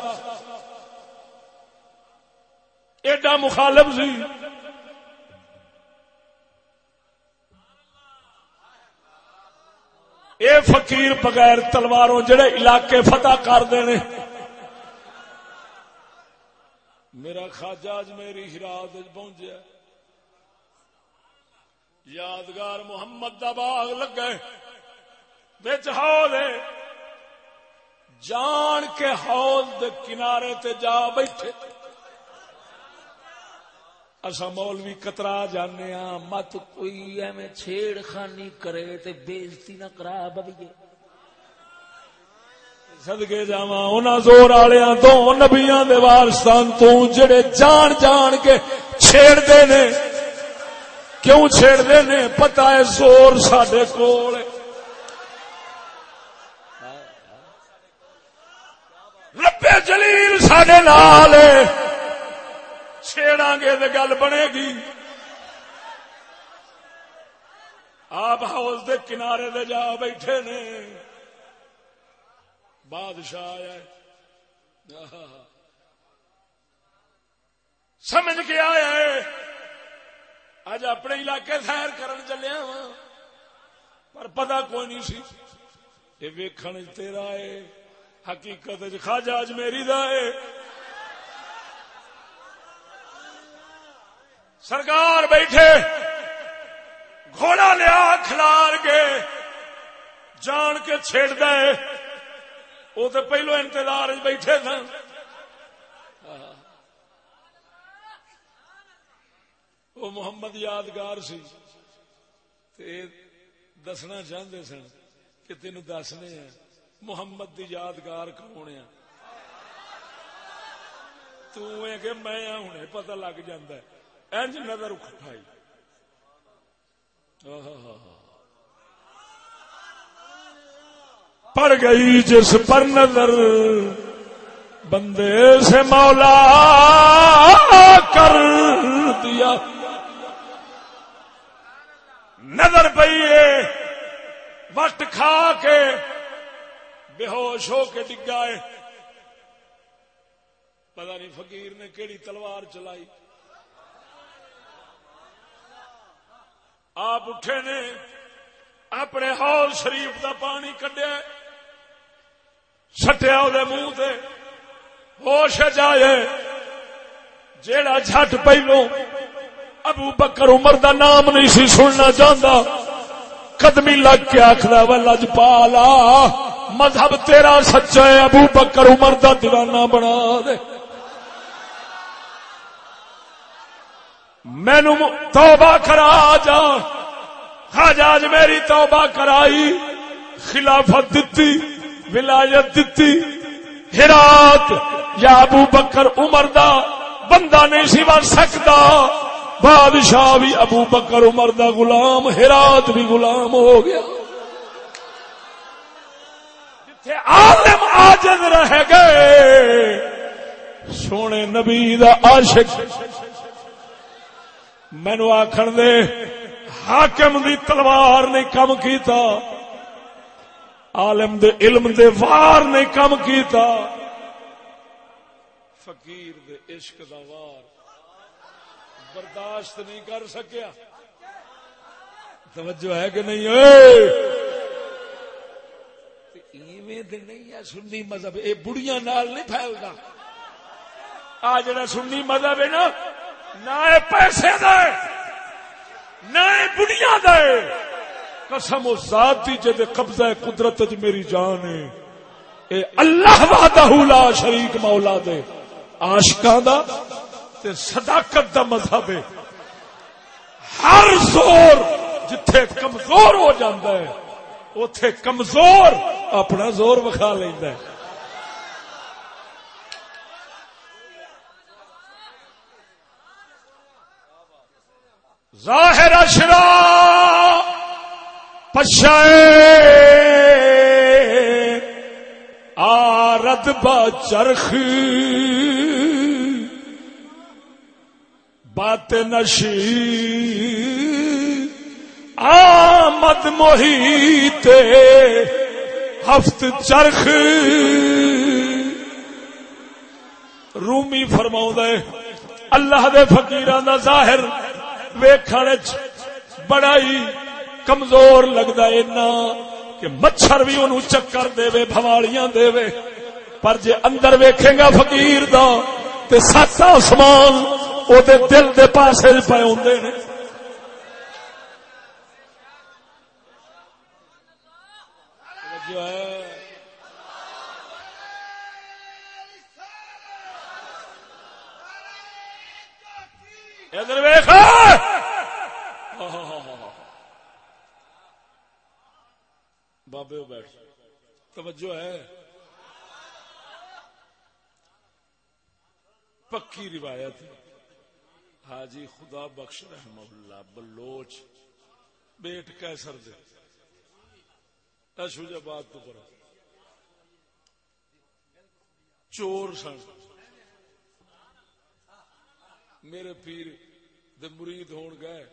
ایڈا مخالف سی۔ اے فقیر بغیر تلواروں جڑے علاقے فتح کرتے ہیں میرا خواجہ اج میری ہرات پہنچیا۔ یادگار محمد دا باغ لگے۔ بچ ہال جان کے ہال دے کنارے تے جا بیٹھے۔ اصا مولوی کترا جانے ہاں مت کوئی ایویں چھیڑ خانی کرے تے بےزتی نہ کرا ببیے سدگے جا زور والے دو نبیاں دے وارستان تو جڑے جان جان کے چھیڑ دے نے۔ کیوں چھیڑ دے نے؟ پتا ہے زور سڈے کول ربے جلیل سڈے نال چھیڑا گے تو گل بنے گی آپ ہاؤس دے کنارے دے جا بیٹھے نے۔ بادشاہ آیا سمجھ کے آیا ہے۔ اج اپنے علاقے سیر کرن چلیا وا پر پتا کوئی نہیں سی یہ ویکھن تیرا ہے حقیقت خواجہ اج میری دا ہے سرکار بیٹھے، گھوڑا لیا، کھلار کے، جان کے چھیڑ دے۔ وہ تو پہلو انتظار بیٹھے سن۔ وہ محمد یادگار سی۔ تے دسنا چاہتے سن کہ تین دسنے ہیں، محمد دی یادگار کون ہے؟ تو کہ میں ہوں پتہ لگ جاندہ ہے۔ اینج نظر اٹھائی پڑ گئی جس پر نظر، بندے سے مولا کر دیا۔ نظر پئی وقت کھا کے بے ہوش ہو کے ڈگا ہے۔ پتا نہیں فقیر نے کیڑی تلوار چلائی۔ آپ اٹھے نے، اپنے ہال شریف دا پانی کڈیا سٹیا وہ منہ سے ہوش جائے۔ جیڑا جٹ پہلو۔ ابو بکر عمر دا نام نہیں سی سننا چاہتا قدمی لگ کے آخر و لج پالا مذہب تیرا سچا ہے، ابو بکر عمر دا دیوانہ بنا دے۔ مینو توبہ کرا جا۔ خاجا آج میری توبہ کرائی، خلافت دتی، ولایت دتی۔ ہرات یا ابو بکر عمر دا بندہ نہیں سی بن سکتا۔ بادشاہ بھی ابو بکر عمر دا غلام، ہرات بھی غلام ہو گیا۔ جتھے عالم آجد رہ گئے، سونے نبی دا عاشق۔ مینو آخر دے، حاکم دی تلوار نے کم کیتا۔ عالم دے علم دے وار نے کم کیتا۔ فقیر دے عشق دا وار۔ برداشت نہیں کر سکیا۔ توجہ ہے کہ نہیں؟ ایویں نہیں ہے سنی مذہب یہ بڑیاں نال نہیں پھیلتا۔ آ جڑا سنی مذہب ہے نا، نہ پیسے دے، نہ بڑیاں دے۔ قسم و ذات دی جے قبضہ قدرت وچ میری جان ہے۔ اے اللہ وحدہ لا شریک مولا دے۔ عاشقاں دا تے صداقت دا مذہب ہے۔ ہر زور جتھے کمزور ہو جاندا ہے، اوتھے کمزور اپنا زور وکھا لیندا ہے۔ ظاہر اشرا پشائے، آرد با چرخ۔ بات نشی آمد محیط، ہفت چرخ۔ رومی فرماؤں دے اللہ دے فقیران دا ظاہر ویکھن بڑا ہی کمزور لگتا اینا کہ مچھر بھی انہوں چکر دے بوالیاں دے پر جے اندر ویکھے گا فقیر دا، تے سات آسمان او دے دل دے پاسے پے ہوندے نے ادھر ویخ بابے بیٹھ توجہ ہے پکی روایت حاجی خدا بخش رحم اللہ بلوچ بیٹ کیسر دے شوجا بات تو کرا چور سن میرے پیر دے مرید ہون گئے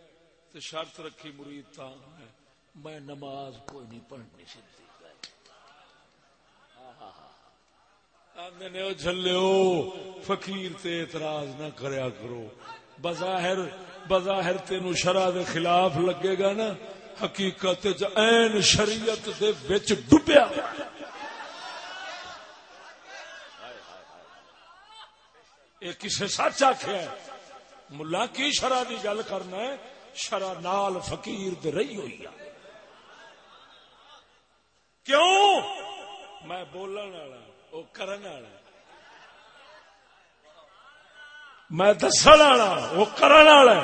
تے شرط رکھی مرید تا میں میں نماز کوئی نہیں پڑھنی سدھی آدھے جھلو فقیر تے اعتراض نہ کریا کرو بظاہر بظاہر تینو شرع دے خلاف لگے گا نا، حقیقت این شریعت دے وچ ڈبیا۔ یہ کسے سچ آخیا ملا کی شرح کی گل کرنا ہے؟ شرح نال فقیر دے رہی ہوئی ہے۔ کیوں؟ میں بولن والا وہ کرن والا میں دس والا، وہ کرن والا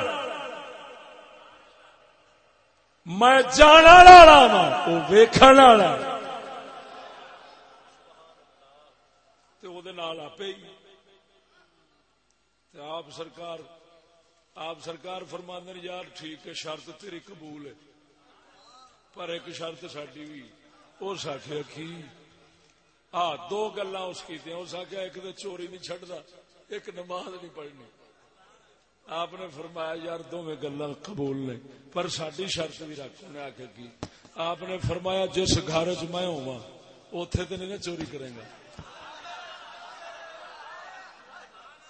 میں جان والا وہ ویکھن والا آپ ہی۔ آپ سرکار آپ سرکار فرماندن، یار ٹھیک ہے، شرط تیری قبول ہے۔ پر ایک شرط ساری بھی اور ساکھی رکھی ہاں دو گلا اس کی اس آخیا ایک تو چوری نہیں چڈتا ایک نماز نہیں پڑھنی۔ آپ نے فرمایا، یار، دونوں گلا قبول نے، پر ساری شرط بھی رکھ۔ انہیں آخیا کی؟ آپ نے فرمایا، جس گھر چ میں ہوا اتے تو نہیں نا چوری کرے گا۔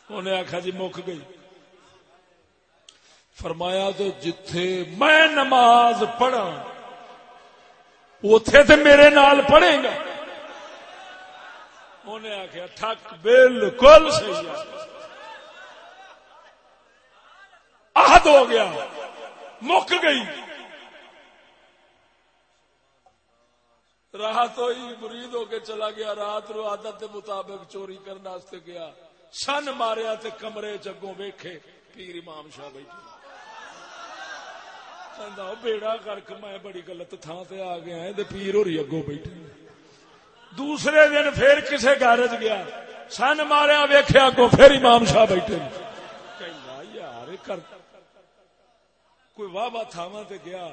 انہیں آخیا جی مک گئی۔ فرمایا، تو جتھے میں نماز پڑھا اتے تو میرے نال پڑھے گا۔ انہیں آخیا ٹھک بالکل صحیح آہد ہو گیا، مک گئی۔ رات ہوئی مرید ہو کے چلا گیا، رات رو عادت کے مطابق چوری کرنے گیا۔ سن ماریا تے کمرے چگوں ویکھے، پیر امام شاہ بیٹھے۔ بیڑا کرک میں بڑی غلط تھان سے آ گیا ہاں، پیر ہو رہی اگو بیٹھے۔ دوسرے دن پھر کسے گھر چ گیا۔ سن ماریا ویخیا اگو پھر امام شاہ بیٹھے۔ یار کر۔ کوئی واہ واہ تھاوا تے گیا۔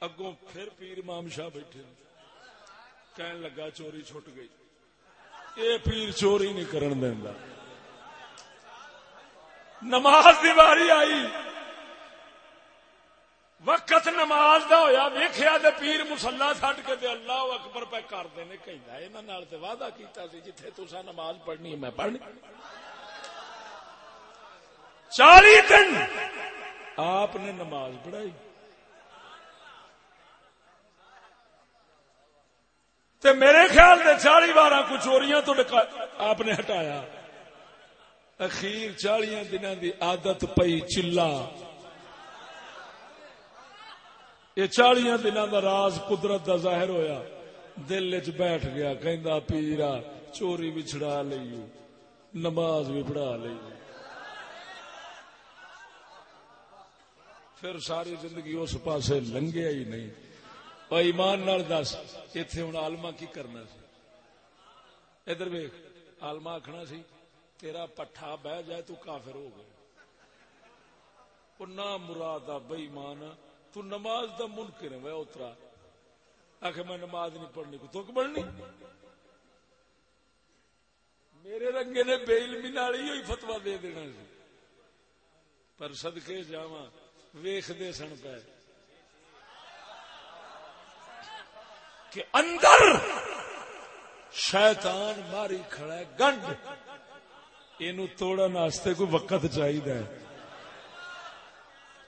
اگوں پھر پیر امام شاہ بیٹھے۔ کہن لگا چوری چھٹ گئی۔ اے پیر چوری نہیں کرن دینا نماز دی باری آئی۔ وقت نماز دا ہویا، ویکھیا تے پیر مسلا چھڈ کے تے اللہ اکبر پہ کر دینے کہندا انہاں نال تے وعدہ کیتا سی جتھے تساں نماز پڑھنی میں پڑھنی۔ چالی دن آپ نے نماز پڑھائی۔ تے میرے خیال سے چالی بارہ کو چوریاں تو آپ نے ہٹایا۔ اخیر چالیا دن دی عادت پئی چلا۔ یہ چالیا دن دا راز قدرت دا ظاہر ہویا۔ دل چ بیٹھ گیا کہ پیرا، چوری بھی چھڑا لئیو نماز بھی پڑھا لئیو پھر ساری زندگی اس پاسے لنگیا ہی نہیں۔ اور ایمان نال دس اتے ہوں آلما کی کرنا سی؟ ادھر ویخ آلما آخنا سی، تیرا پٹھا بہ جائے تو کافر ہو گئے نہ مراد آ بئی مان تو نماز دا منکر ہے اترا آخ میں نماز نہیں پڑھنی کو تک پڑھنی میرے رنگے نے بے علمی نال ہی فتوا دے دینا سی پر صدقے جاواں ویخ دے سن پہ کہ اندر شیطان ماری کھڑا ہے، گنڈ۔ یہ توڑا ناستے کوئی وقت چاہیے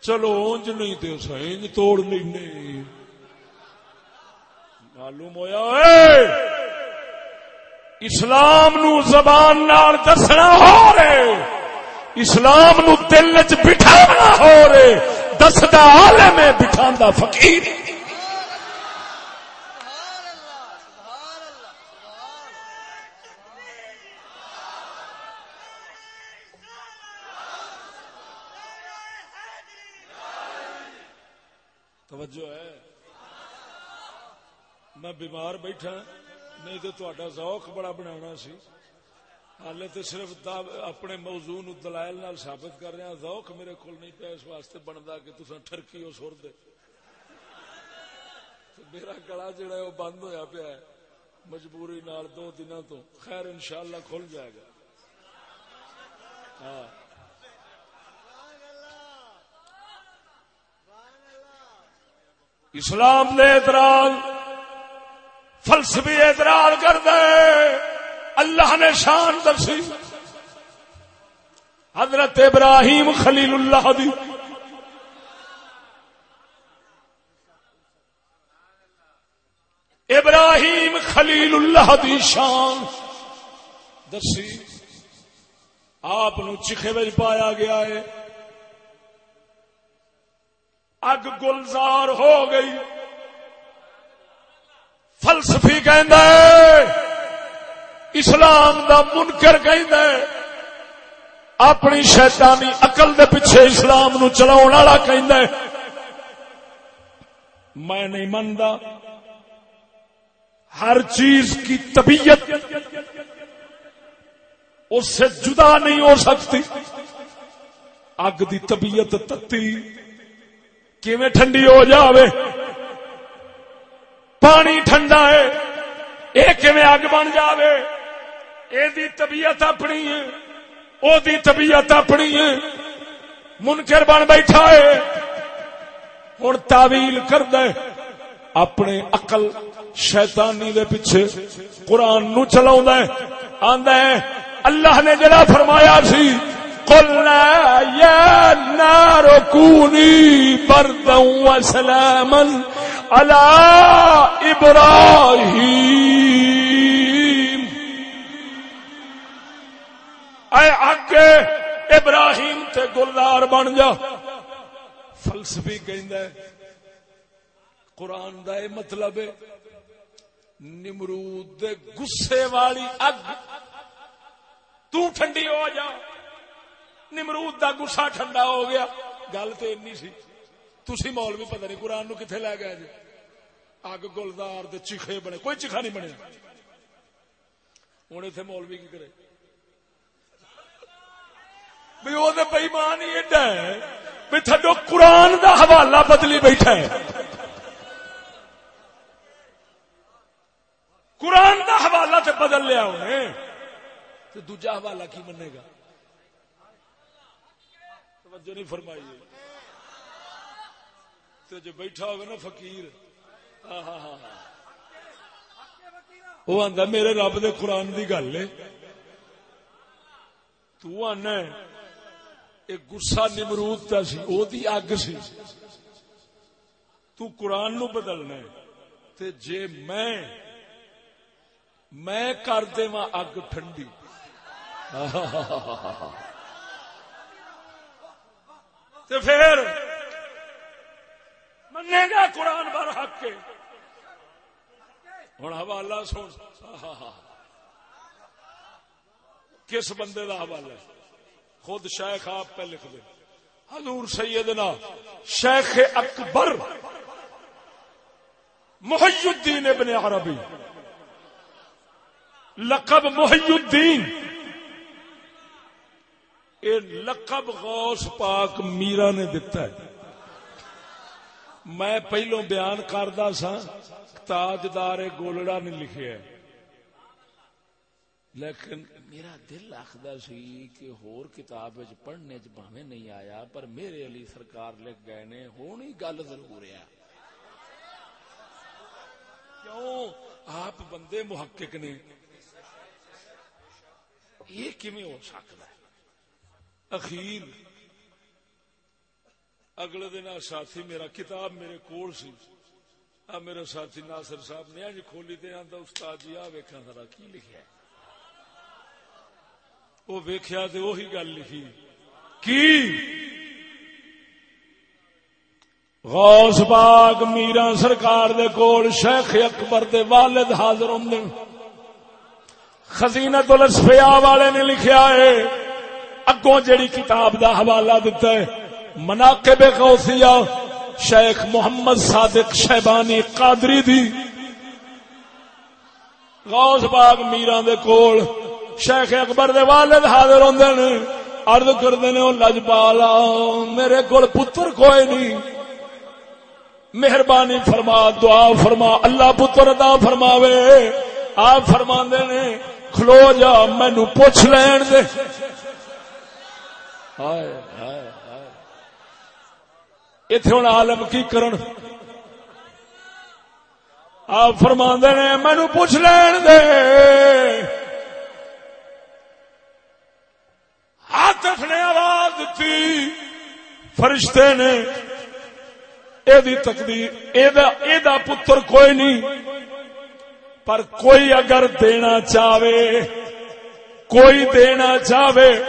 چلو اونج نہیں تو سنج توڑ لینے۔ معلوم ہوا اسلام نو زبان نال دسنا ہو رہے۔ اسلام نو دل چ بٹھانا ہو رہے۔ دستا عالم بٹھا فقیر ہے میں بیمار بیٹھا ہاں، نہیں تو تا ذوق بڑا بنا سی۔ حالے تو صرف اپنے موضوع نو دلائل نال ثابت کر رہا ہاں، ذوق میرے کو نہیں پیا، اس واسطے بنتا کہ تصا ٹرکی ہو سر دے۔ میرا گلا جڑا ہے وہ بند ہویا پیا ہے۔ مجبوری نال دو دنوں تو خیر انشاءاللہ کھل جائے گا۔ ہاں۔ اسلام دے اعتراض فلسفی اعتراض کر دے۔ اللہ نے شان درسی۔ حضرت ابراہیم خلیل اللہ دی۔ ابراہیم خلیل اللہ دی شان۔ دسی آپ چیخے بچ پایا گیا ہے۔ اگ گلزار ہو گئی۔ فلسفی کہ اسلام دا منکر کہ اپنی شیطانی عقل دے پیچھے اسلام نو چلاؤ والا کہ میں نہیں منتا ہر چیز کی طبیعت اس سے جدا نہیں ہو سکتی۔ اگ دی طبیعت تتی، کیویں ٹھنڈی ہو جاوے؟ پانی ٹھنڈا ہے۔ یہ کیویں اگ بن جاوے؟ اے طبیعت اپنی ہے۔ او دی طبیعت اپنی ہے۔ منکر بن بیٹھا ہے۔ ہوں تعویل کرد اپنے اقل شیطانی دے پیچھے قرآن نو چلا آندا ہے، اللہ نے جڑا فرمایا سی، قلنا يا نار كوني بردا وسلاما على ابراهيم اے اگے ابراہیم تے گلدار بن جا۔ فلسفی ہے، قرآن دا اے مطلب ہے، نمرود دے والی اگ، تو ٹھنڈی ہو جا۔ نمرود دا گسا ٹھنڈا ہو گیا۔ گل تو این سی۔ تھی مول بھی پتا نہیں قرآن نو کتنے لے گئے جی۔ اگ گلدار دے چیخے بنے۔ کوئی چیخا نہیں بنے ہوں اتنے مولوی کی کرے۔ بھی وہ بئیمان ہی ایڈا ہے۔ بھی تھڈو قرآن دا حوالہ بدلی بیٹھا ہے۔ قرآن دا حوالہ تے بدل لیا انہیں تو دوجا حوالہ کی منے گا؟ توجہ نہیں فرمائی۔ تو جو بیٹھا ہوگا نا فقیر وہ آدھا میرے رب دے قرآن دی گل ہے۔ تو آنا ایک گسا نمرود تا سی، او دی اگ سی۔ تو قرآن نو بدلنا ہے۔ تے جے میں میں کر دے اگ ٹھنڈی۔ تو پھر منے گا قرآن بار حق کے۔ ہوں حوالہ سن۔ کس بندے دا حوالہ خود شیخ آپ پہ لکھ دے۔ حضور سیدنا شیخ اکبر محی الدین ابن عربی۔ لقب محی الدین یہ لقب غوث پاک میرا نے دتا ہے۔ میں پہلو بیان کردا سا۔ تاجدار گولڑا نے لکھے ہے لیکن میرا دل آخر سی کہ ہور کتاب پڑھنے چ بھاوے نہیں آیا، پر میرے علی سرکار لکھ گئے نے، ہونی گل ضرور ہے۔ کیوں؟ آپ بندے محقق نے۔ یہ کیویں ہو سکتا ہے؟ اخیر، اگلے دن ساتھی میرا کتاب میرے کول سی۔ آ میرا ساتھی ناصر صاحب نے اج کھولی تے آندا، استاد جی آ ویکھا ذرا کی لکھیا ہے؟ وہ ویکھیا تے وہی گل لکھی۔ کی؟ غوث باغ میرا سرکار دے کول شیخ اکبر دے والد حاضر ہوندے۔ خزینت الاسفیاء والے نے لکھیا ہے، اگوں جڑی کتاب دا حوالہ دیتا ہے، مناقب غوثیہ شیخ محمد صادق شیبانی قادری دی۔ غوث باغ میران دے کول شیخ اکبر دے والد حاضر ہوندے نے۔ عرض کردے نے، او لجپالا میرے کول پتر کوئی نہیں۔ مہربانی فرما، دعا فرما، اللہ پتر ادا فرماوے۔ آپ فرما نے، کھلو جا مینو پوچھ لین دے۔ ہائے ہائے۔ اتے ہوں عالم کی کرن؟ آپ فرما نے مینو پوچھ لین دے۔ ہاتھ نے آواز دیتی فرشتے نے یہ تقدیر پتر کوئی نہیں۔ پر کوئی اگر دینا چاہے کوئی دینا چاہے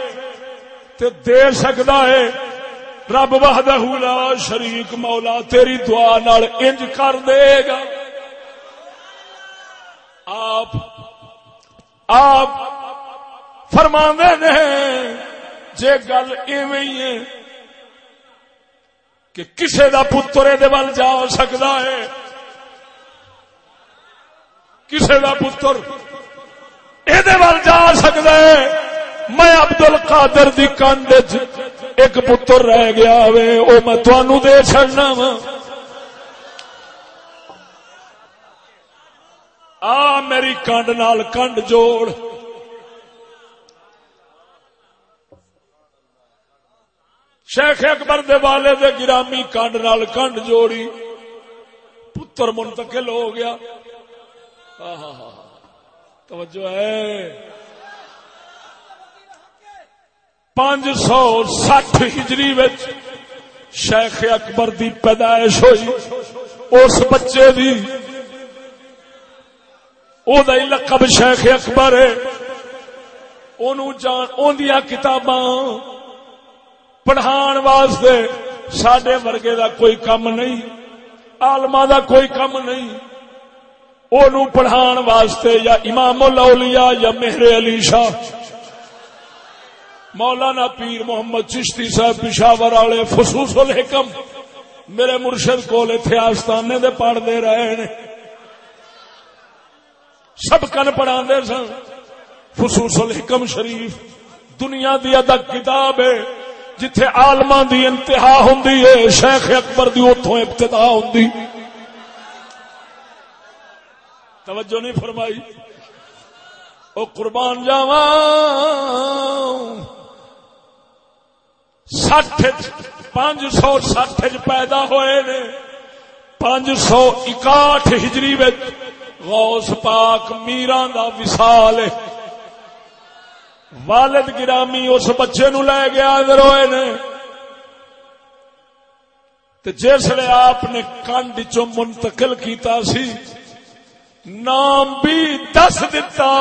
تو دے سکتا ہے۔ رب وحدہ لا شریک مولا، تیری دعا نال انج کر دے گا۔ آپ آپ فرما نے، جے گل ایویں کہ کسے دا پتر یہ جا سکتا ہے۔ کسے دا پتر یہ جا سکتا ہے۔ میں ابدل قادر دی کانڈ ایک پتر رہ گیا وے او میں تنوع دے چڑنا وا آ میری کنڈ نال کنڈ جوڑ شیخ اکبر دے والے دے گرامی کنڈ نال کنڈ جوڑی پتر منتقل ہو گیا آہا توجہ ہے پانچ سو سٹھ ہجری وچ شیخ اکبر دی پیدائش ہوئی۔ اس بچے دی او دا لقب شیخ اکبر ہے۔ اونوں جان اوندیاں کتاباں پڑھان واسطے ساڈے ورگے دا کوئی کم نہیں آلما دا کوئی کم نہیں۔ اونوں پڑھان واسطے یا امام الاولیاء یا مہر علی شاہ مولانا پیر محمد چشتی صاحب پشاور والے فصوص الحکم میرے مرشد کول اتنے آستانے دے پڑھ دے رہے نے۔ سب کن پڑھا سن۔ فصوص الحکم شریف دنیا دی ادک کتاب ہے، جتھے آلما دی انتہا ہوں شیخ اکبر دی اتوں ابتدا ہوں توجہ نہیں فرمائی۔ او قربان جاواں۔ سٹھ پانچ سو سٹھ پیدا ہوئے نے۔ پانچ سو اکاٹھ ہجری غوث پاک میران دا وسال والد گرامی اس بچے نو لے گیا ادھر ہوئے نے۔ جسے آپ نے کنڈ چ منتقل کیتا سی، نام بھی دس دتا،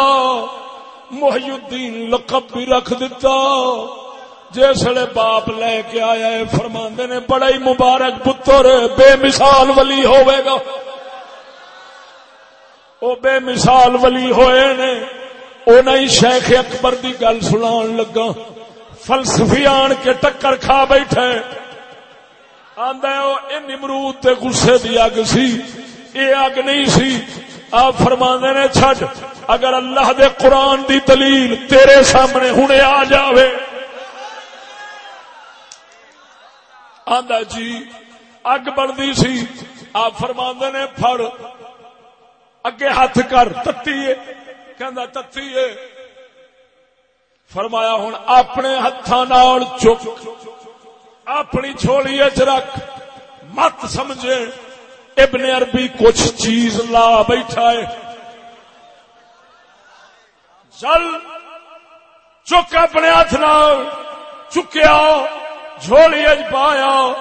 محی الدین لقب بھی رکھ دتا۔ جسے باپ لے کے آیا ہے، فرماندے نے، بڑا ہی مبارک پتر، بے مثال ولی ہوئے گا۔ او بے مثال ولی ہوئے نے۔ او شیخ اکبر دی گل سنان لگا۔ فلسفی آن کے ٹکر کھا بیٹھے۔ آندا او اے نمرود تے غصے دی اگ سی۔ اے اگ نہیں سی۔ آپ فرماندے نے، چھڈ۔ اگر اللہ دے قرآن دی دلیل تیرے سامنے ہنے آ جاوے۔ آندا جی اگ بڑھتی سی۔ آپ فرما نے، پھڑ۔ اگے ہاتھ کر، تتی کہ تتی فرمایا ہوں اپنے ہاتھوں چک۔ اپنی چھوڑی چ رکھ۔ مت سمجھے۔ ابن عربی کچھ چیز لا بیٹھا ہے۔ چل چک اپنے ہاتھ نال۔ چکیا۔ جھولی اج پایا،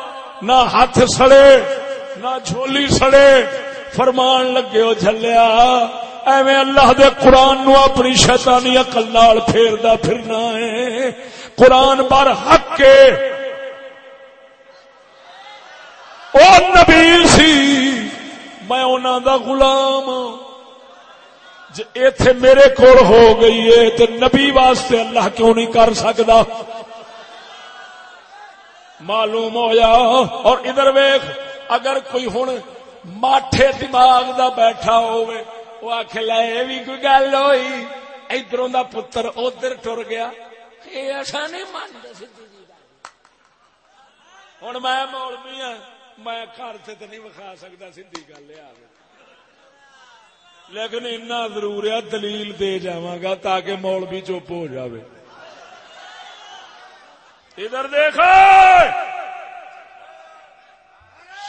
نہ ہاتھ سڑے، نہ جھولی سڑے۔ فرمان لگے ہو جلیا ایویں اللہ دے قرآن نو اپنی شیطانی عقل نال پھیردا پھرنا ہے۔ قرآن بار حق کے۔ او نبی سی، میں انہاں دا غلام ہاں۔ جے ایتھے میرے کول ہو گئی ہے، تے نبی واسطے اللہ کیوں نہیں کر سکدا؟ معلوم ہویا اور ادھر ویخ اگر کوئی ہوں ماٹھے دماغ دا بیٹھا ہوئے وہ آخ لے بھی کوئی گل ہوئی؟ ادھر دا پتر ادھر ٹر گیا۔ ایسا نہیں مانتا ہوں میں مولوی ہوں میں گھر سے تو نہیں وکھا سکتا سی گل لیکن اتنا ضرور ہے دلیل دے جا تاکہ مولوی چپ ہو جاوے۔ ادھر دیکھو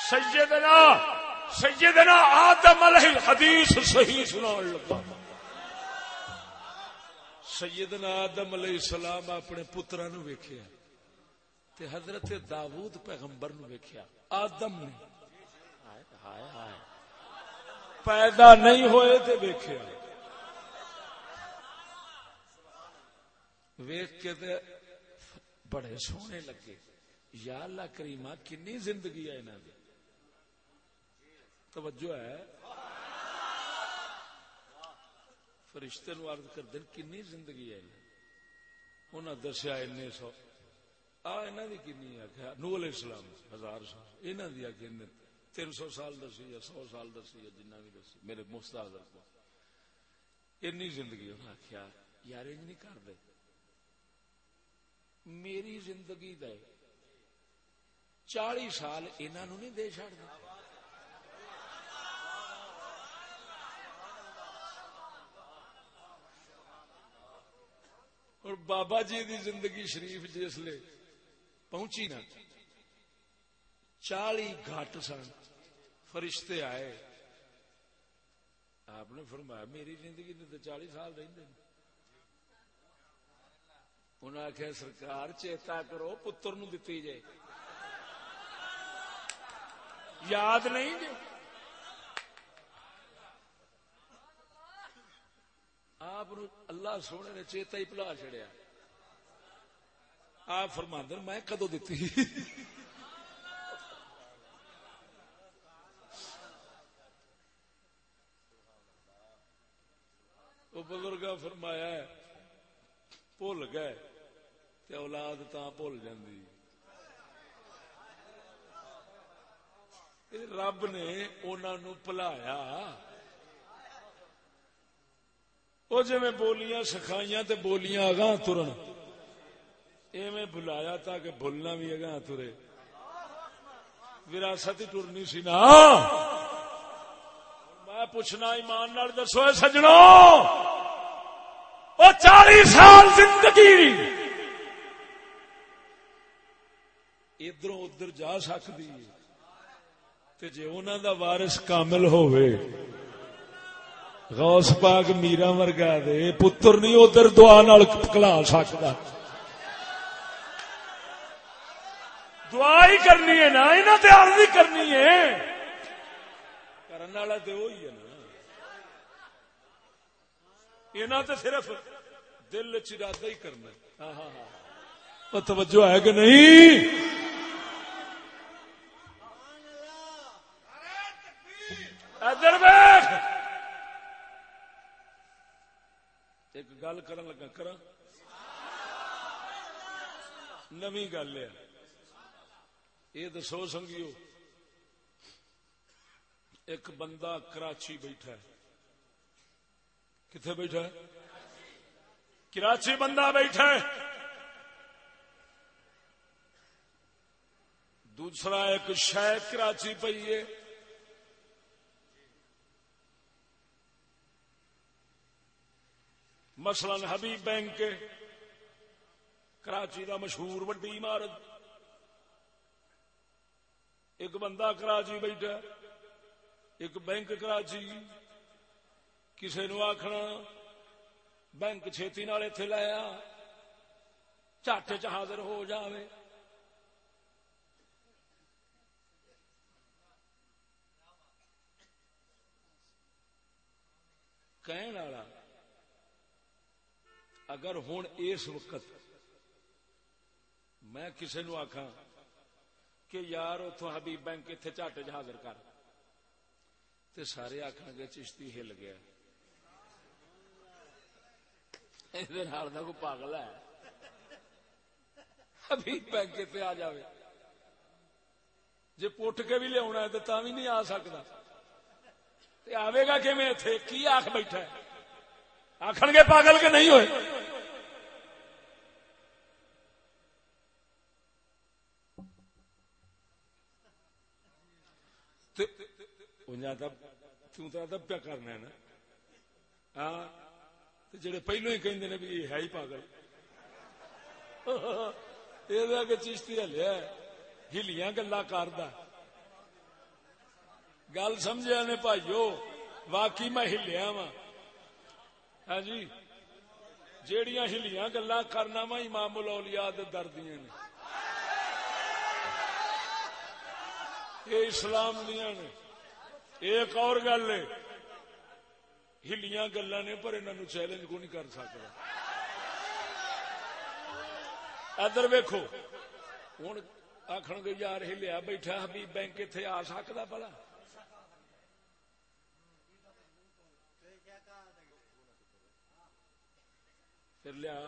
سیدنا سیدنا آدم علیہ الحدیث صحیح سنا لگا۔ سیدنا آدم علیہ السلام اپنے پترا نو ویکھیا تے حضرت داود پیغمبر نو ویکھیا۔ آدم نے۔ پیدا نہیں ہوئے تے ویکھیا۔ ویکھ کے تے بڑے سونے لگے۔ یا اللہ کریمہ کنی زندگی ہے انہوں نے توجہ ہے۔ فرشتے نو عرض کر دین کنی زندگی ہے انہوں نے دسیا این سو۔ آنا دی کنی آخیا نو علیہ السلام، ہزار سال انہوں دی آخیا تین سو سال دسی یا سو سال دسی یا جنہ بھی دسی۔ میرے مستحضر کو اینی زندگی انہوں آخیا یار انج نہیں کر دے۔ میری زندگی دے۔ چالی سال انہوں نہیں دے چڑھتا اور بابا جی دی زندگی شریف جس لے پہنچی نا، چالی گھٹ سن فرشتے آئے۔ آپ نے فرمایا، میری زندگی تو چالی سال رہتے ہیں انہیں آخیا سرکار، چیتا کرو، پتر نو دتی جائے یاد نہیں جی آپ اللہ سونے نے چیتا ہی پلا چڑیا آپ فرماندر میں کدو دیتی وہ بزرگ فرمایا بھول گئے۔ تے اولاد تا بھول جاندی۔ رب نے انہوں پلایا۔ وہ جی بولیاں سکھائیاں تے بولیاں اگاں ترن۔ ایویں بلایا تاکہ بھولنا بھی اگاں ترے۔ وراثت ہی ٹرنی سی نا۔ میں پوچھنا ایمان نال دسو سجنوں وہ چالیس سال زندگی۔ ادھر ادھر جا سکتی تے جی انہوں دا وارث کامل ہوئے غوث پاک میرا ورگا دے پتر نہیں ادھر دعا نال کلا سکتا دعا ہی کرنی ہے نا انہوں نے عرض ہی کرنی ہے۔ کرنے والا تو وہی ہے نا۔ یہاں تو صرف دل چرادہ ہی کرنا۔ ہاں ہاں ہاں, ہاں۔ توجہ ہے کہ نہیں ادھر ایک گل کرن لگا کر نمی گل ہے۔ یہ دسو سنگیو، ایک بندہ کراچی بیٹھا ہے۔ کتنے بیٹھا ہے؟ کراچی بندہ بیٹھا ہے۔ دوسرا ایک شاید کراچی پی ہے۔ مثلا حبیب بینک کراچی دا مشہور وڈی عمارت۔ ایک بندہ کراچی بیٹھا، ایک بینک کراچی کسی نو آخنا بینک چھتی نال اتے لایا چٹ چ حاضر ہو جاوے۔ کہن والا اگر ہوں اس وقت میں کسی نو آخا کہ یار اتو حبیب بینک اتنے چاٹے چ حاضر کر تے سارے آخر گے چشتی ہل گیا۔ کو پاگل ہے۔ حبیب بینک اتنے آ جائے جی پٹ کے بھی لیا ہے تو تا بھی نہیں آ سکتا آئے گا کہ میں اتنے کی آخ بیٹھا ہے؟ آخر گے پاگل کے نہیں ہوئے؟ ادب پیا کرنا ہے نا۔ ہاں جڑے پہلو ہی کہ بھی یہ ہے ہی پاگل۔ یہ چشتی ہلیا ہلیاں گلا کرد گل سمجھا نے بھائیو، واقعی میں ہلیا وا ہاں جی جیڑیاں ہلیاں گلا کرنا وا امام الاولیاء دے دردیاں نے۔ یہ اسلام دیا نے۔ ایک اور گل ہے۔ ہلیاں گلا نے، پر انہوں چیلنج کو نہیں کر سکتا ادھر ویکو ہوں آخر گے، یار ہلیا بیٹھا، حبیب بینک اتنے آ سکتا بلا پھر لیا۔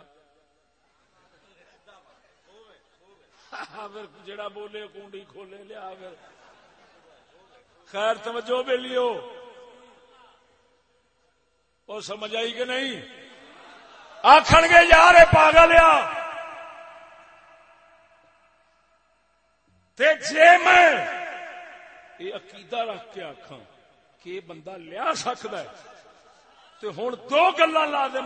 ہاں، پھر جڑا بولے کنڈی کھولے، لیا پھر۔ خیر توجہ بے لیو۔ وہ سمجھ آئی کہ نہیں؟ آخر گے یار پاگل جے میں یہ عقیدہ رکھ کے آخا کہ یہ بندہ لیا سکتا ہے۔ تو ہوں دو گلا لا دے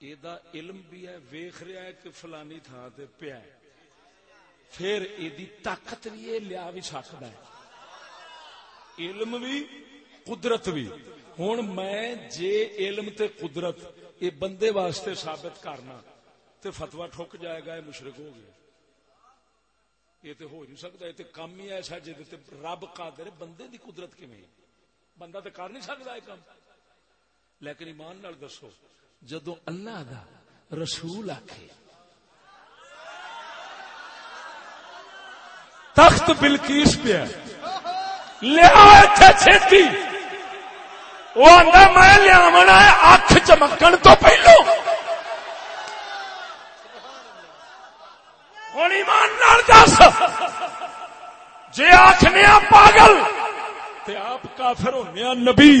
یہ علم بھی ہے ویخ رہا ہے کہ فلانی تھان سے پیا ہے۔ پھر یہ طاقت بھی یہ لیا بھی سکتا ہے۔ علم بھی، قدرت بھی۔ ہوں میں جے علم تے قدرت یہ بندے واسطے ثابت کرنا، تے فتوا ٹھک جائے گا یہ مشرق ہو گیا یہ تو ہو نہیں سکتا یہ تو کام ہی ایسا جی رب قادر بندے دی قدرت کیویں بندہ تو کر نہیں سکتا یہ کام۔ لیکن ایمان نال دسو جدو اللہ دا رسول آکھے تخت بلکیس پہ لیا اچھا چھتی۔ وہ آدھا میں لیا اکھ چمکن تو پہلو۔ ہوں ایمان نال دس۔ جی آخنے پاگل، تے آپ کافر ہونے نبی۔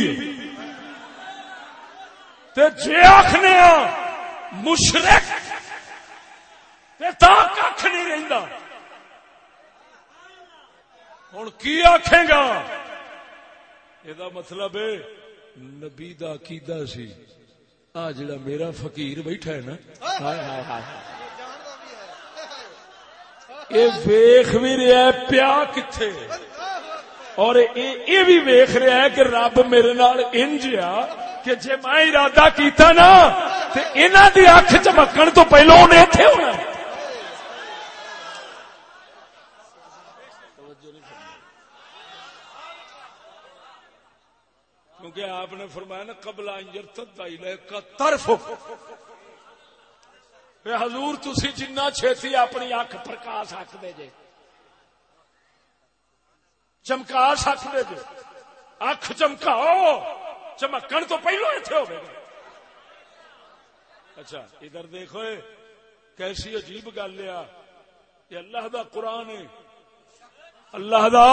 تے جی آخنے مشرق، تے تا کھ نہیں رہتا ہوں کی آخے گا؟ یہ مطلب ہے نبی دا عقیدہ سی۔ آ جڑا میرا فقیر بیٹھا ہے نا۔ ہائے ہائے ہائے یہ ویخ بھی رہا ہے پیا کتنے اور یہ بھی ویخ رہا ہے کہ رب میرے نال انج آ کہ جے میں ارادہ کیتا نا تے انہاں دی اکھ چمکن تو پہلو انہیں ایتھے ہونا کیونکہ آپ نے فرمایا نا قبل طرف. حضور تسی جنہ چھتی اپنی اکھ پرکا سکتے جے. چمکا سکتے جے. اکھ چمکاؤ. چمکن تو پہلو اتنے ہو اچھا ادھر دیکھو کیسی عجیب گل ہے یہ اللہ دا قرآن ہے اللہ دا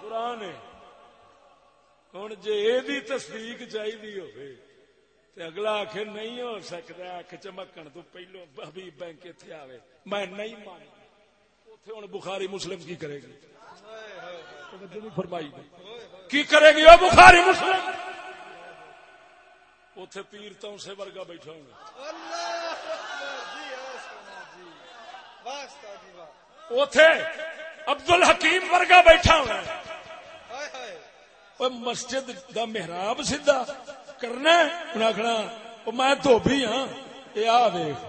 قرآن ہے ہوں جی یہ تصدیق چاہیے تے اگلا آخ نہیں ہو سکتا آخ چمکن تو پہلو ابھی بینک اتنے آئے میں نہیں مان اتنے ہوں بخاری مسلم کی کرے گی فرمائی کی کرے گی وہ بخاری مسلم اتے پیر تو ورگا بیٹھا ہونا اتے عبد الحکیم ورگا بیٹھا ہونا مسجد دا محراب سیدا کرنا انہیں آخنا میں دھوبی ہاں یہ آ ویخ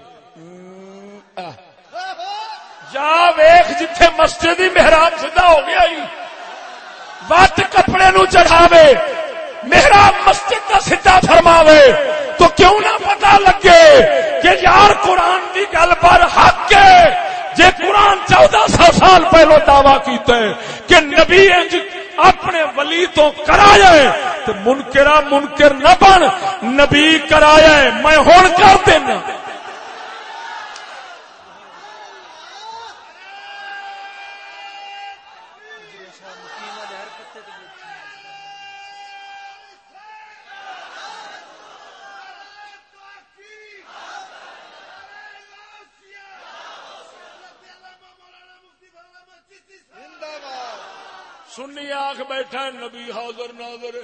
جا ویخ جتھے مسجد ہی محراب سیدا ہو گیا ہی وت کپڑے نو چڑھاوے محراب مسجد کا سیدا فرماوے تو کیوں نہ پتا لگے کہ یار قرآن کی گل پر حق ہے جے قرآن چودہ سو سال پہلو دعوی کیتا ہے کہ نبی انج اپنے ولی تو کرایا ہے تو منکرا منکر نہ بن، نبی کرایا ہے میں ہوں کر دینا سنی آخ بیٹھا نبی حاضر ناظر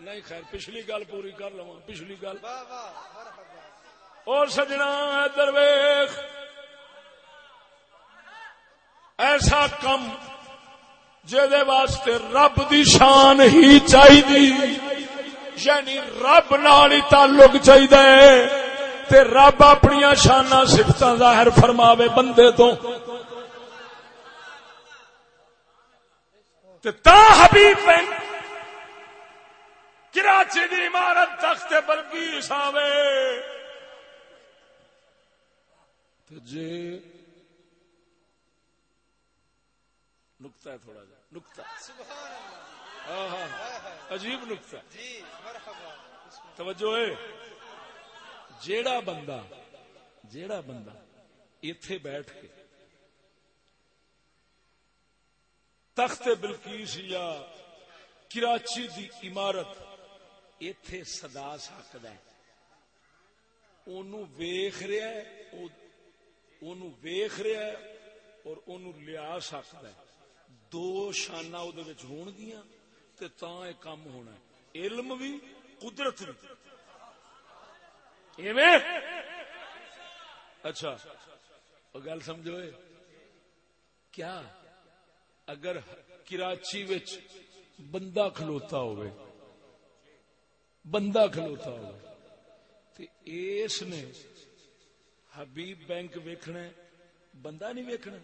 نہیں خیر پچھلی گل پوری کر لوا پچھلی گل۔ اور سجنا درویش۔ ایسا کم واسطے رب دی شان ہی چاہیے یعنی رب نال ہی تعلق چاہیے رب اپنی شانہ سفت ظاہر فرماوے بندے تو۔ تا حبیب بن کراچی دی عمارت تخت بلکی ساوے جی نکتا ہے تھوڑا جا نکتا ہاں ہاں عجیب نکتا توجہ ہے۔ جیڑا بندہ جیڑا بندہ اتے بیٹھ کے تخت بلکیس یا کراچی دی عمارت اتے سدا سکتا ہے۔ ویخ رہا ہے ویخ رہا ہے اور اونوں لیا سکتا ہے۔ دو شانہ او دے وچ ہون گیا تے تاں تا کام ہونا ہے۔ علم بھی قدرت بھی ایویں؟ اچھا وہ گل سمجھو کیا؟ اگر کراچی وچ بندہ کھلوتا ہوئے، بندہ کھلوتا ہوئے، تے اس نے حبیب بینک ویکھنا بندہ نہیں ویکھنا۔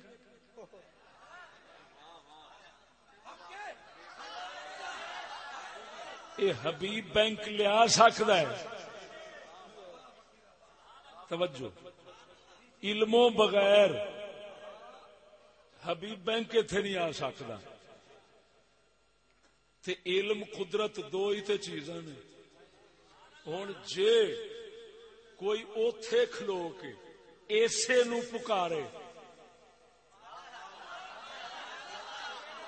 یہ حبیب بینک لیا سکتا ہے۔ توجہ۔ علموں بغیر حبیب بینک اتنے نہیں آ سکتا۔ تے علم، قدرت دو ہی تے چیزاں نے۔ ہوں جے کوئی اوتھے کھلو کے ایسے نو پکارے۔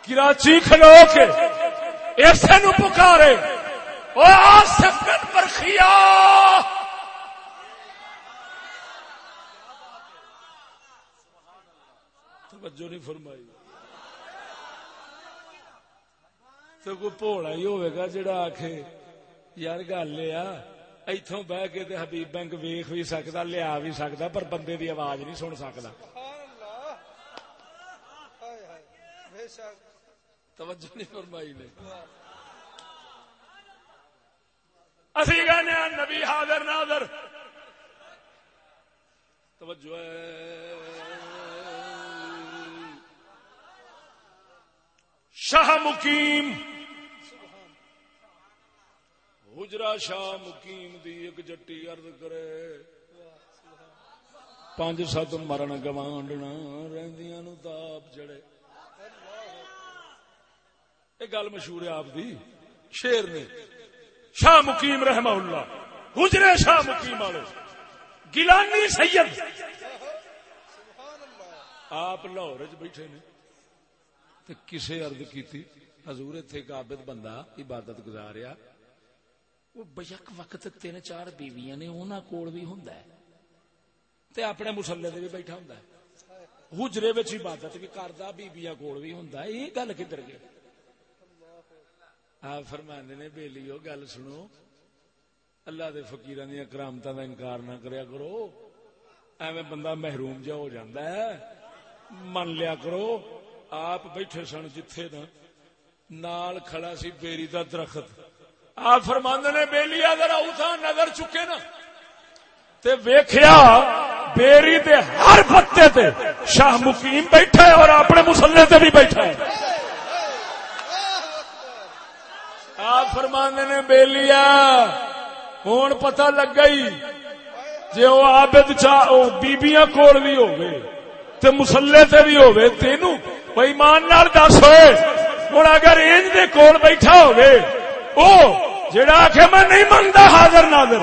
کراچی کھلو کے ایسے نو پکارے۔ او آ سکن برخیا توجہ نہیں فرمائی۔ تو کوئی پوڑا ہی ہوئے گا جڑا آکھے، یار گل یہ اتوں بہ کے تے حبیب بینک ویخ بھی سکتا لیا بھی سکتا پر بندے دی آواز نہیں سن سکتا توجہ نہیں فرمائی نے۔ اسی کہنے نبی حاضر ناظر۔ توجہ ہے۔ شاہ مقیم۔ حجرا شاہ مقیم دی ایک جٹی ارد کرے۔ پانچ سات مرن گوانڈنا رہندیاں نو تاپ جڑے۔ یہ گل مشہور ہے آپ دی۔ شیر نے۔ شاہ مقیم رحمہ اللہ۔ حجرے شاہ مقیم والے۔ گیلانی سید۔ آپ لاہور چ بیٹھے نے۔ تے کسے ارد کیتی حضور اتنے ایک عابد بندہ عبادت گزاریا۔ وہ بیک وقت تین چار بیویاں نے انہاں کول بھی ہوندا ہے۔ تے اپنے مسلے تے بھی بیٹھا ہوندا ہے۔ حجرے وچ عبادت بھی کردا بیبییاں کول بھی ہوندا ہے۔ یہ گل کدھر گئی؟ آپ فرماندے نے بیلیو گل سنو۔ اللہ دے فقیراں دی کرامتاں دا انکار نہ کریا کرو۔ ایویں بندہ محروم جا ہو جاندا ہے۔ من لیا کرو۔ آپ بیٹھے سن جتھے نا نال کھڑا سی بیری دا درخت۔ آپ فرماندے نے بیلی اگر اوتھا نظر چکے نا۔ تے ویکھیا، بیری دے ہر پتے تے شاہ مقیم بیٹھا ہے اور اپنے مسلے تے بھی بیٹھا ہے۔ آپ فرماندے نے بیلیا ہوں پتہ لگ گئی۔ جے وہ عابد چاہ بیبیاں کول بھی ہوگے تے مسلے تے بھی ہوگے تینو وہ ایمان نال دس ہوئے۔ ہوں اگر انج دے کول بیٹھا ہوگے او، جڑا آخے میں نہیں منگتا، حاضر ناظر۔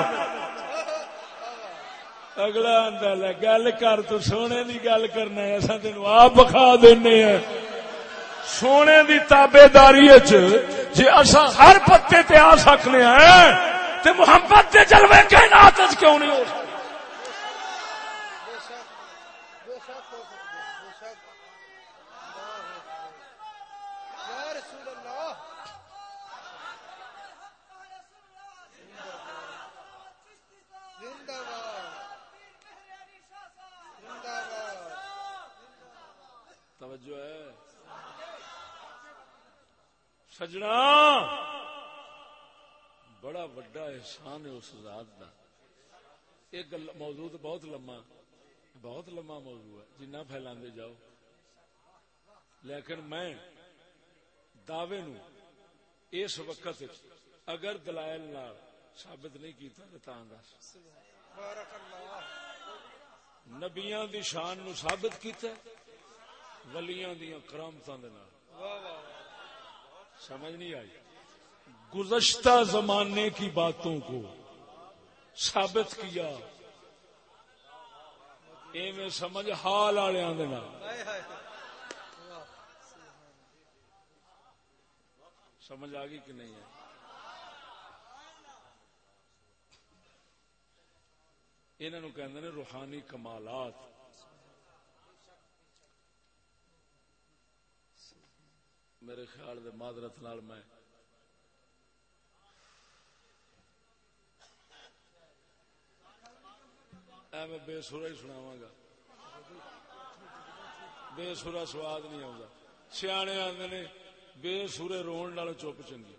اگلا آندا لے گل کر تو سونے دی گل کرنا ہے، اساں تینو آپ بخا دینے ہیں۔ سونے دی تابے داری جی اصا ہر پتے تے آ سکنے ہیں، تے محبت دے جلوے کائنات کیوں نہیں ہو؟ سکتے
بے شک بے شک ہو سکتے بے شک اللہ اکبر یا رسول اللہ زندہ باد زندہ باد
توجہ ہے سجنا۔ بڑا وڈا احسان ہے اس ذات کا یہ گل موضوع تو بہت لما۔ بہت لما موضوع ہے۔ جنہ پھیلا جاؤ۔ لیکن میں دعوے نو اس وقت اگر دلائل نال ثابت نہیں کیتا تو دس۔
بارک
نبیاں دی شان نو ثابت کیتا ولیاں دیاں کرامتاں دے نال۔
واہ واہ
سمجھ نہیں آئی۔ گزشتہ زمانے کی باتوں کو ثابت کیا۔ ایویں سمجھ حال والوں سمجھ آ گئی کہ نہیں ہے انہوں کہ روحانی کمالات۔ میرے خیال دے معذرت نال میں اے میں بے سورا ہی سناواں گا۔ بے سورا سواد نہیں آتا سیانے آتے نے بے سورے رون نال چپ چنگی۔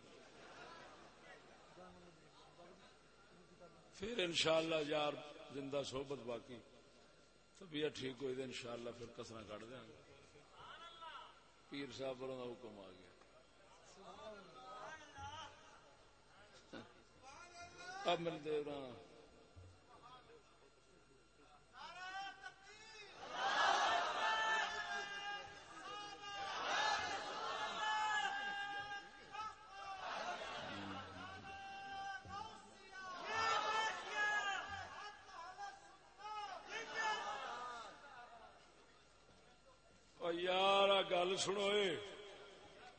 پھر انشاءاللہ یار، زندہ صحبت باقی۔ طبیعت ٹھیک ہوئی تو انشاءاللہ پھر کسرا کٹ دیا گا پیر صاحب کا حکم آ گیا۔ اب میرے دیو یار گل سنو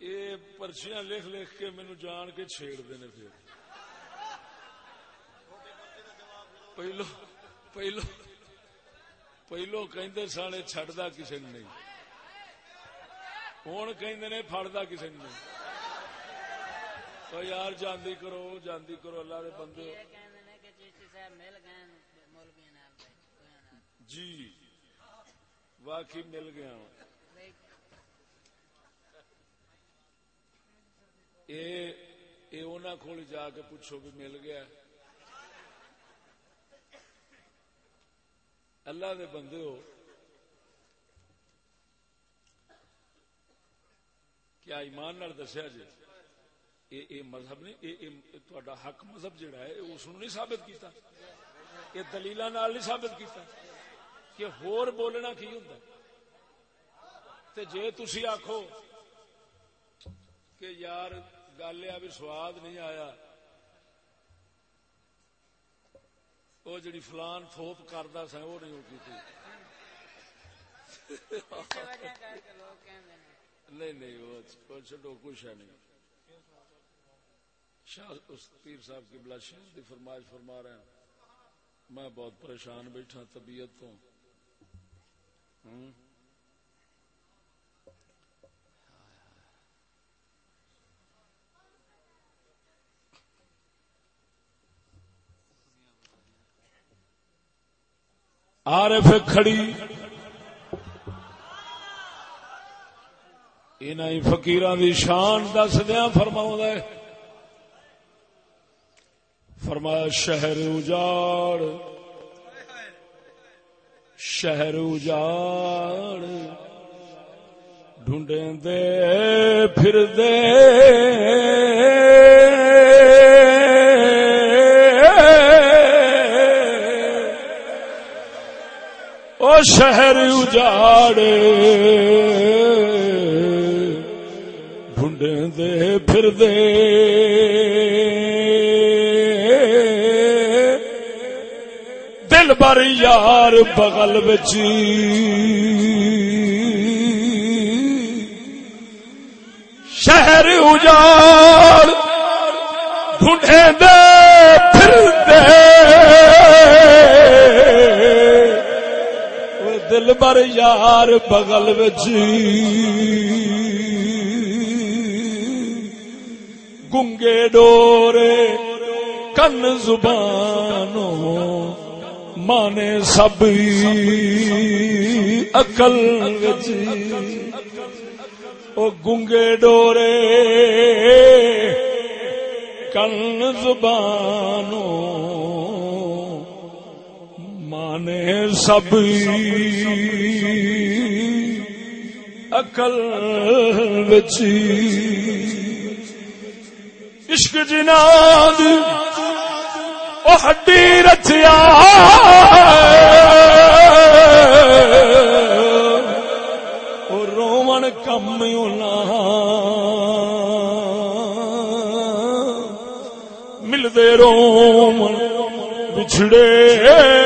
یہ پرچیاں لکھ لکھ کے مینو جان کے چھیڑ دینے پھر۔ پہلو پہلو پہلو کہ سانے کسی نے نہیں۔ ہوں کہ فڑتا کسی نے نہیں۔ تو یار جاندی کرو جاندی کرو اللہ دے بندے۔ جی۔ واقعی مل گیا ہوں کو جا کے پوچھو بھی مل گیا۔ اللہ دے بندے ہو۔ کیا ایمان نال دسیا جی یہ مذہب نہیں تا حق مذہب جہا ہے اس نہیں ثابت کیتا۔ یہ دلیل نہیں ثابت کیتا۔ کہ ہور بولنا کی ہوں جے تھی آخو کہ یار گل بھی سواد نہیں آیا۔ وہ جڑی فلان تھوپ کرتا سا وہ نہیں ہوتی نہیں نہیں، وہ چڈو کچھ ہے نہیں۔ شاہ اس پیر صاحب کی بلا شاہ کی فرمائش فرما رہے ہیں۔ میں بہت پریشان بیٹھا طبیعت تو۔ ہوں۔ عارف کھڑی۔ ان فکیر دی شان دس دیا فرما فرمایا، شہر اجاڑ۔ شہر اجاڑ۔ ڈھونڈیں دے، پھر دے۔ شہر اجاڑے۔ ڈھونڈیں دے پھر دے دل بر یار بغل بچی شہر اجاڑ، ڈھونڈیں دے۔ دل بر یار بغل بچ گنگے ڈورے کن زبانو مانے سب اکل او گنگے ڈورے کن زبانوں زبانو سب اکل بچی عشق جناد او ہڈی رچیا رومن کم ملتے رومن بچھڑے۔